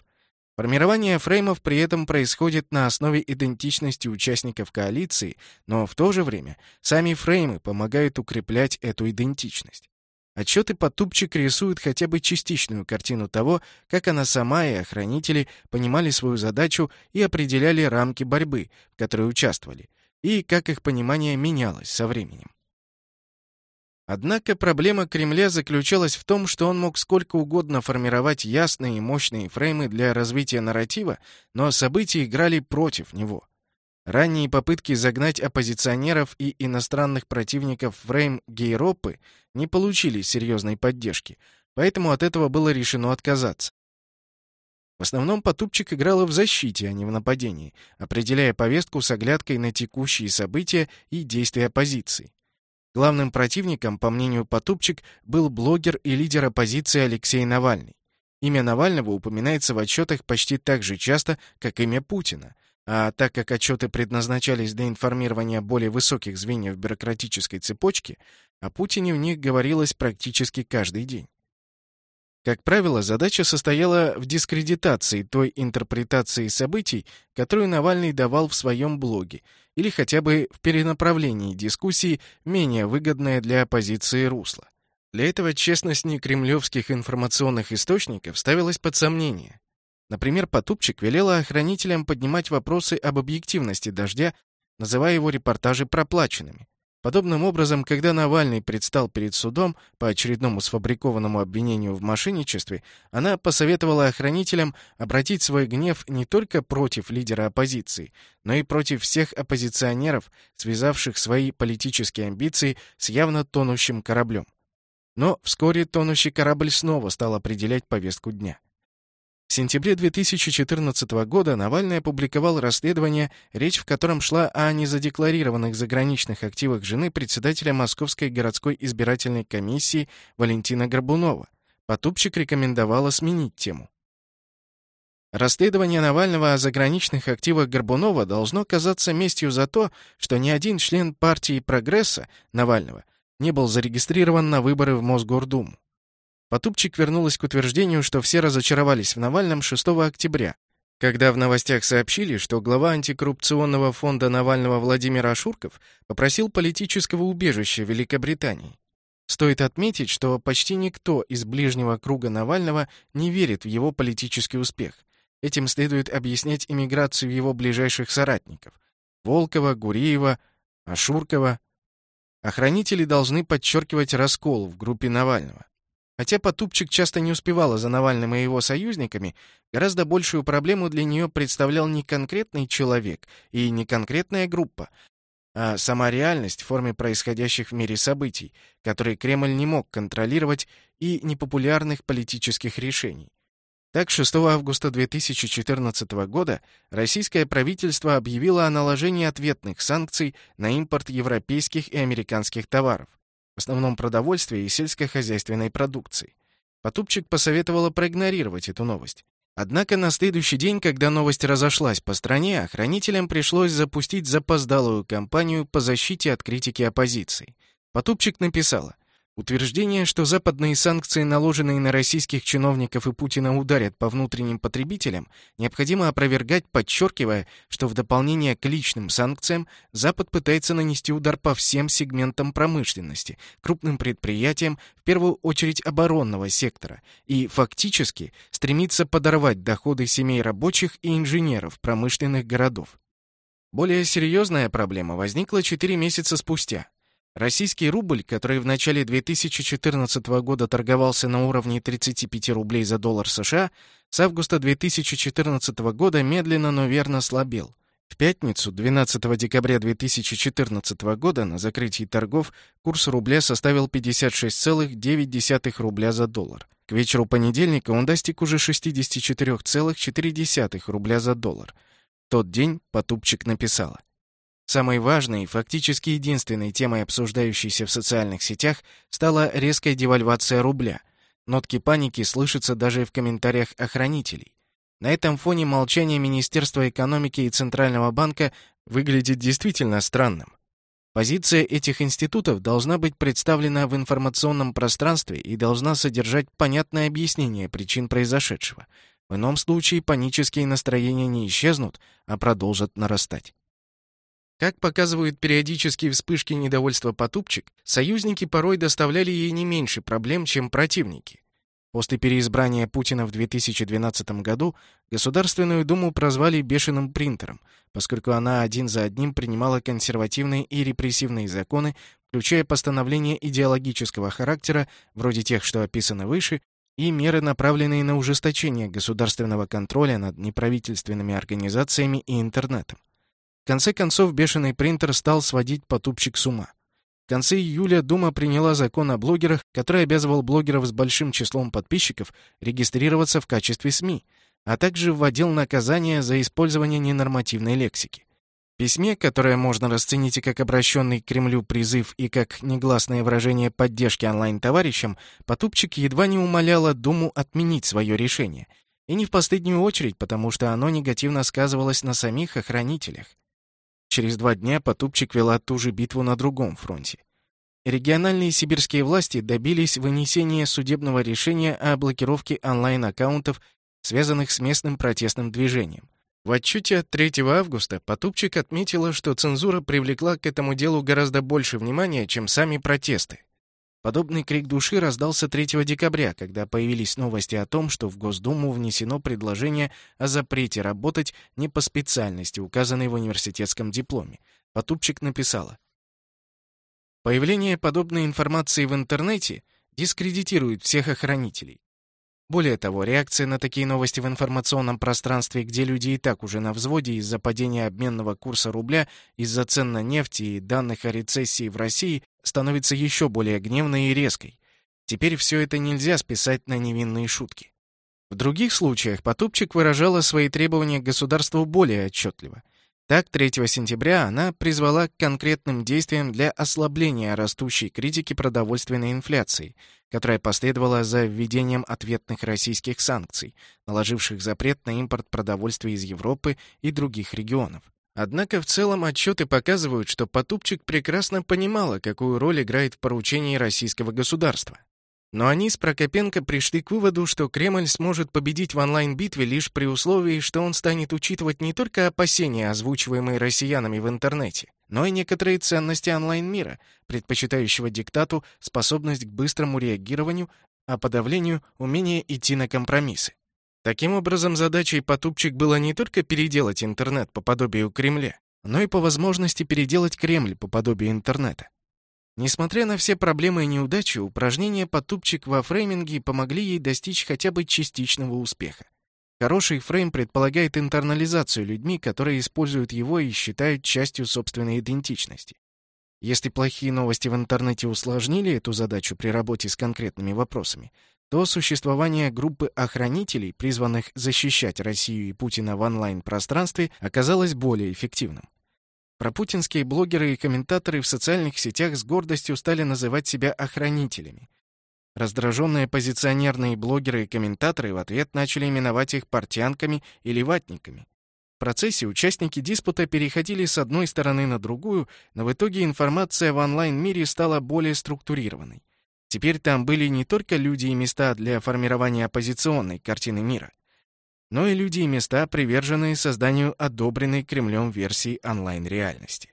Формирование фреймов при этом происходит на основе идентичности участников коалиции, но в то же время сами фреймы помогают укреплять эту идентичность. Отчеты Потупчик рисуют хотя бы частичную картину того, как она сама и охранители понимали свою задачу и определяли рамки борьбы, в которой участвовали, и как их понимание менялось со временем. Однако проблема Кремля заключалась в том, что он мог сколько угодно формировать ясные и мощные фреймы для развития нарратива, но события играли против него. Ранние попытки загнать оппозиционеров и иностранных противников в фрейм Гейропы не получили серьезной поддержки, поэтому от этого было решено отказаться. В основном Потупчик играла в защите, а не в нападении, определяя повестку с оглядкой на текущие события и действия оппозиции. Главным противником, по мнению Потупчик, был блогер и лидер оппозиции Алексей Навальный. Имя Навального упоминается в отчетах почти так же часто, как имя Путина, а так как отчеты предназначались для информирования более высоких звеньев бюрократической цепочки, о Путине в них говорилось практически каждый день. Как правило, задача состояла в дискредитации той интерпретации событий, которую Навальный давал в своем блоге, или хотя бы в перенаправлении дискуссии, менее выгодное для оппозиции русло. Для этого честность некремлевских информационных источников ставилась под сомнение. Например, Потупчик велела охранителям поднимать вопросы об объективности дождя, называя его репортажи проплаченными. Подобным образом, когда Навальный предстал перед судом по очередному сфабрикованному обвинению в мошенничестве, она посоветовала охранителям обратить свой гнев не только против лидера оппозиции, но и против всех оппозиционеров, связавших свои политические амбиции с явно тонущим кораблем. Но вскоре тонущий корабль снова стал определять повестку дня. В сентябре 2014 года Навальный опубликовал расследование, речь в котором шла о незадекларированных заграничных активах жены председателя Московской городской избирательной комиссии Валентина Горбунова. Потупчик рекомендовала сменить тему. Расследование Навального о заграничных активах Горбунова должно казаться местью за то, что ни один член партии «Прогресса» Навального не был зарегистрирован на выборы в Мосгордуму. Потупчик вернулась к утверждению, что все разочаровались в Навальном 6 октября, когда в новостях сообщили, что глава антикоррупционного фонда Навального Владимир Ашурков попросил политического убежища Великобритании. Стоит отметить, что почти никто из ближнего круга Навального не верит в его политический успех. Этим следует объяснять иммиграцию его ближайших соратников – Волкова, Гуриева, Ашуркова. Охранители должны подчеркивать раскол в группе Навального. Хотя Потупчик часто не успевала за Навальным и его союзниками, гораздо большую проблему для нее представлял не конкретный человек и не конкретная группа, а сама реальность в форме происходящих в мире событий, которые Кремль не мог контролировать, и непопулярных политических решений. Так, 6 августа 2014 года российское правительство объявило о наложении ответных санкций на импорт европейских и американских товаров в основном продовольствия и сельскохозяйственной продукции. Потупчик посоветовала проигнорировать эту новость. Однако на следующий день, когда новость разошлась по стране, охранителям пришлось запустить запоздалую кампанию по защите от критики оппозиции. Потупчик написала, Утверждение, что западные санкции, наложенные на российских чиновников и Путина, ударят по внутренним потребителям, необходимо опровергать, подчеркивая, что в дополнение к личным санкциям Запад пытается нанести удар по всем сегментам промышленности, крупным предприятиям, в первую очередь оборонного сектора, и фактически стремится подорвать доходы семей рабочих и инженеров промышленных городов. Более серьезная проблема возникла 4 месяца спустя. Российский рубль, который в начале 2014 года торговался на уровне 35 рублей за доллар США, с августа 2014 года медленно, но верно слабел. В пятницу, 12 декабря 2014 года, на закрытии торгов курс рубля составил 56,9 рубля за доллар. К вечеру понедельника он достиг уже 64,4 рубля за доллар. В тот день Потупчик написала – Самой важной, фактически единственной темой, обсуждающейся в социальных сетях, стала резкая девальвация рубля. Нотки паники слышатся даже в комментариях охранителей. На этом фоне молчание Министерства экономики и Центрального банка выглядит действительно странным. Позиция этих институтов должна быть представлена в информационном пространстве и должна содержать понятное объяснение причин произошедшего. В ином случае панические настроения не исчезнут, а продолжат нарастать. Как показывают периодические вспышки недовольства Потупчик, союзники порой доставляли ей не меньше проблем, чем противники. После переизбрания Путина в 2012 году Государственную Думу прозвали «бешеным принтером», поскольку она один за одним принимала консервативные и репрессивные законы, включая постановления идеологического характера, вроде тех, что описаны выше, и меры, направленные на ужесточение государственного контроля над неправительственными организациями и интернетом. В конце концов, бешеный принтер стал сводить потупчик с ума. В конце июля Дума приняла закон о блогерах, который обязывал блогеров с большим числом подписчиков регистрироваться в качестве СМИ, а также вводил наказание за использование ненормативной лексики. В письме, которое можно расценить и как обращенный к Кремлю призыв и как негласное выражение поддержки онлайн-товарищам, Потупчик едва не умоляла Думу отменить свое решение. И не в последнюю очередь, потому что оно негативно сказывалось на самих охранителях. Через два дня Потупчик вела ту же битву на другом фронте. Региональные сибирские власти добились вынесения судебного решения о блокировке онлайн-аккаунтов, связанных с местным протестным движением. В отчете от 3 августа Потупчик отметила, что цензура привлекла к этому делу гораздо больше внимания, чем сами протесты. Подобный крик души раздался 3 декабря, когда появились новости о том, что в Госдуму внесено предложение о запрете работать не по специальности, указанной в университетском дипломе. Потупчик написала. Появление подобной информации в интернете дискредитирует всех охранителей. Более того, реакция на такие новости в информационном пространстве, где люди и так уже на взводе из-за падения обменного курса рубля, из-за цен на нефть и данных о рецессии в России, становится еще более гневной и резкой. Теперь все это нельзя списать на невинные шутки. В других случаях Потупчик выражала свои требования к государству более отчетливо. Так, 3 сентября она призвала к конкретным действиям для ослабления растущей критики продовольственной инфляции, которая последовала за введением ответных российских санкций, наложивших запрет на импорт продовольствия из Европы и других регионов. Однако в целом отчеты показывают, что Потупчик прекрасно понимала, какую роль играет в поручении российского государства. Но они с Прокопенко пришли к выводу, что Кремль сможет победить в онлайн-битве лишь при условии, что он станет учитывать не только опасения, озвучиваемые россиянами в интернете, но и некоторые ценности онлайн-мира, предпочитающего диктату способность к быстрому реагированию, а подавлению умение идти на компромиссы. Таким образом, задачей Потупчик было не только переделать интернет по подобию Кремля, но и по возможности переделать Кремль по подобию интернета. Несмотря на все проблемы и неудачи, упражнения «Потупчик» во фрейминге помогли ей достичь хотя бы частичного успеха. Хороший фрейм предполагает интернализацию людьми, которые используют его и считают частью собственной идентичности. Если плохие новости в интернете усложнили эту задачу при работе с конкретными вопросами, то существование группы охранителей, призванных защищать Россию и Путина в онлайн-пространстве, оказалось более эффективным. Пропутинские блогеры и комментаторы в социальных сетях с гордостью стали называть себя охранителями. Раздраженные позиционерные блогеры и комментаторы в ответ начали именовать их портянками или ватниками. В процессе участники диспута переходили с одной стороны на другую, но в итоге информация в онлайн-мире стала более структурированной. Теперь там были не только люди и места для формирования оппозиционной картины мира, но и люди и места, приверженные созданию одобренной Кремлем версии онлайн-реальности.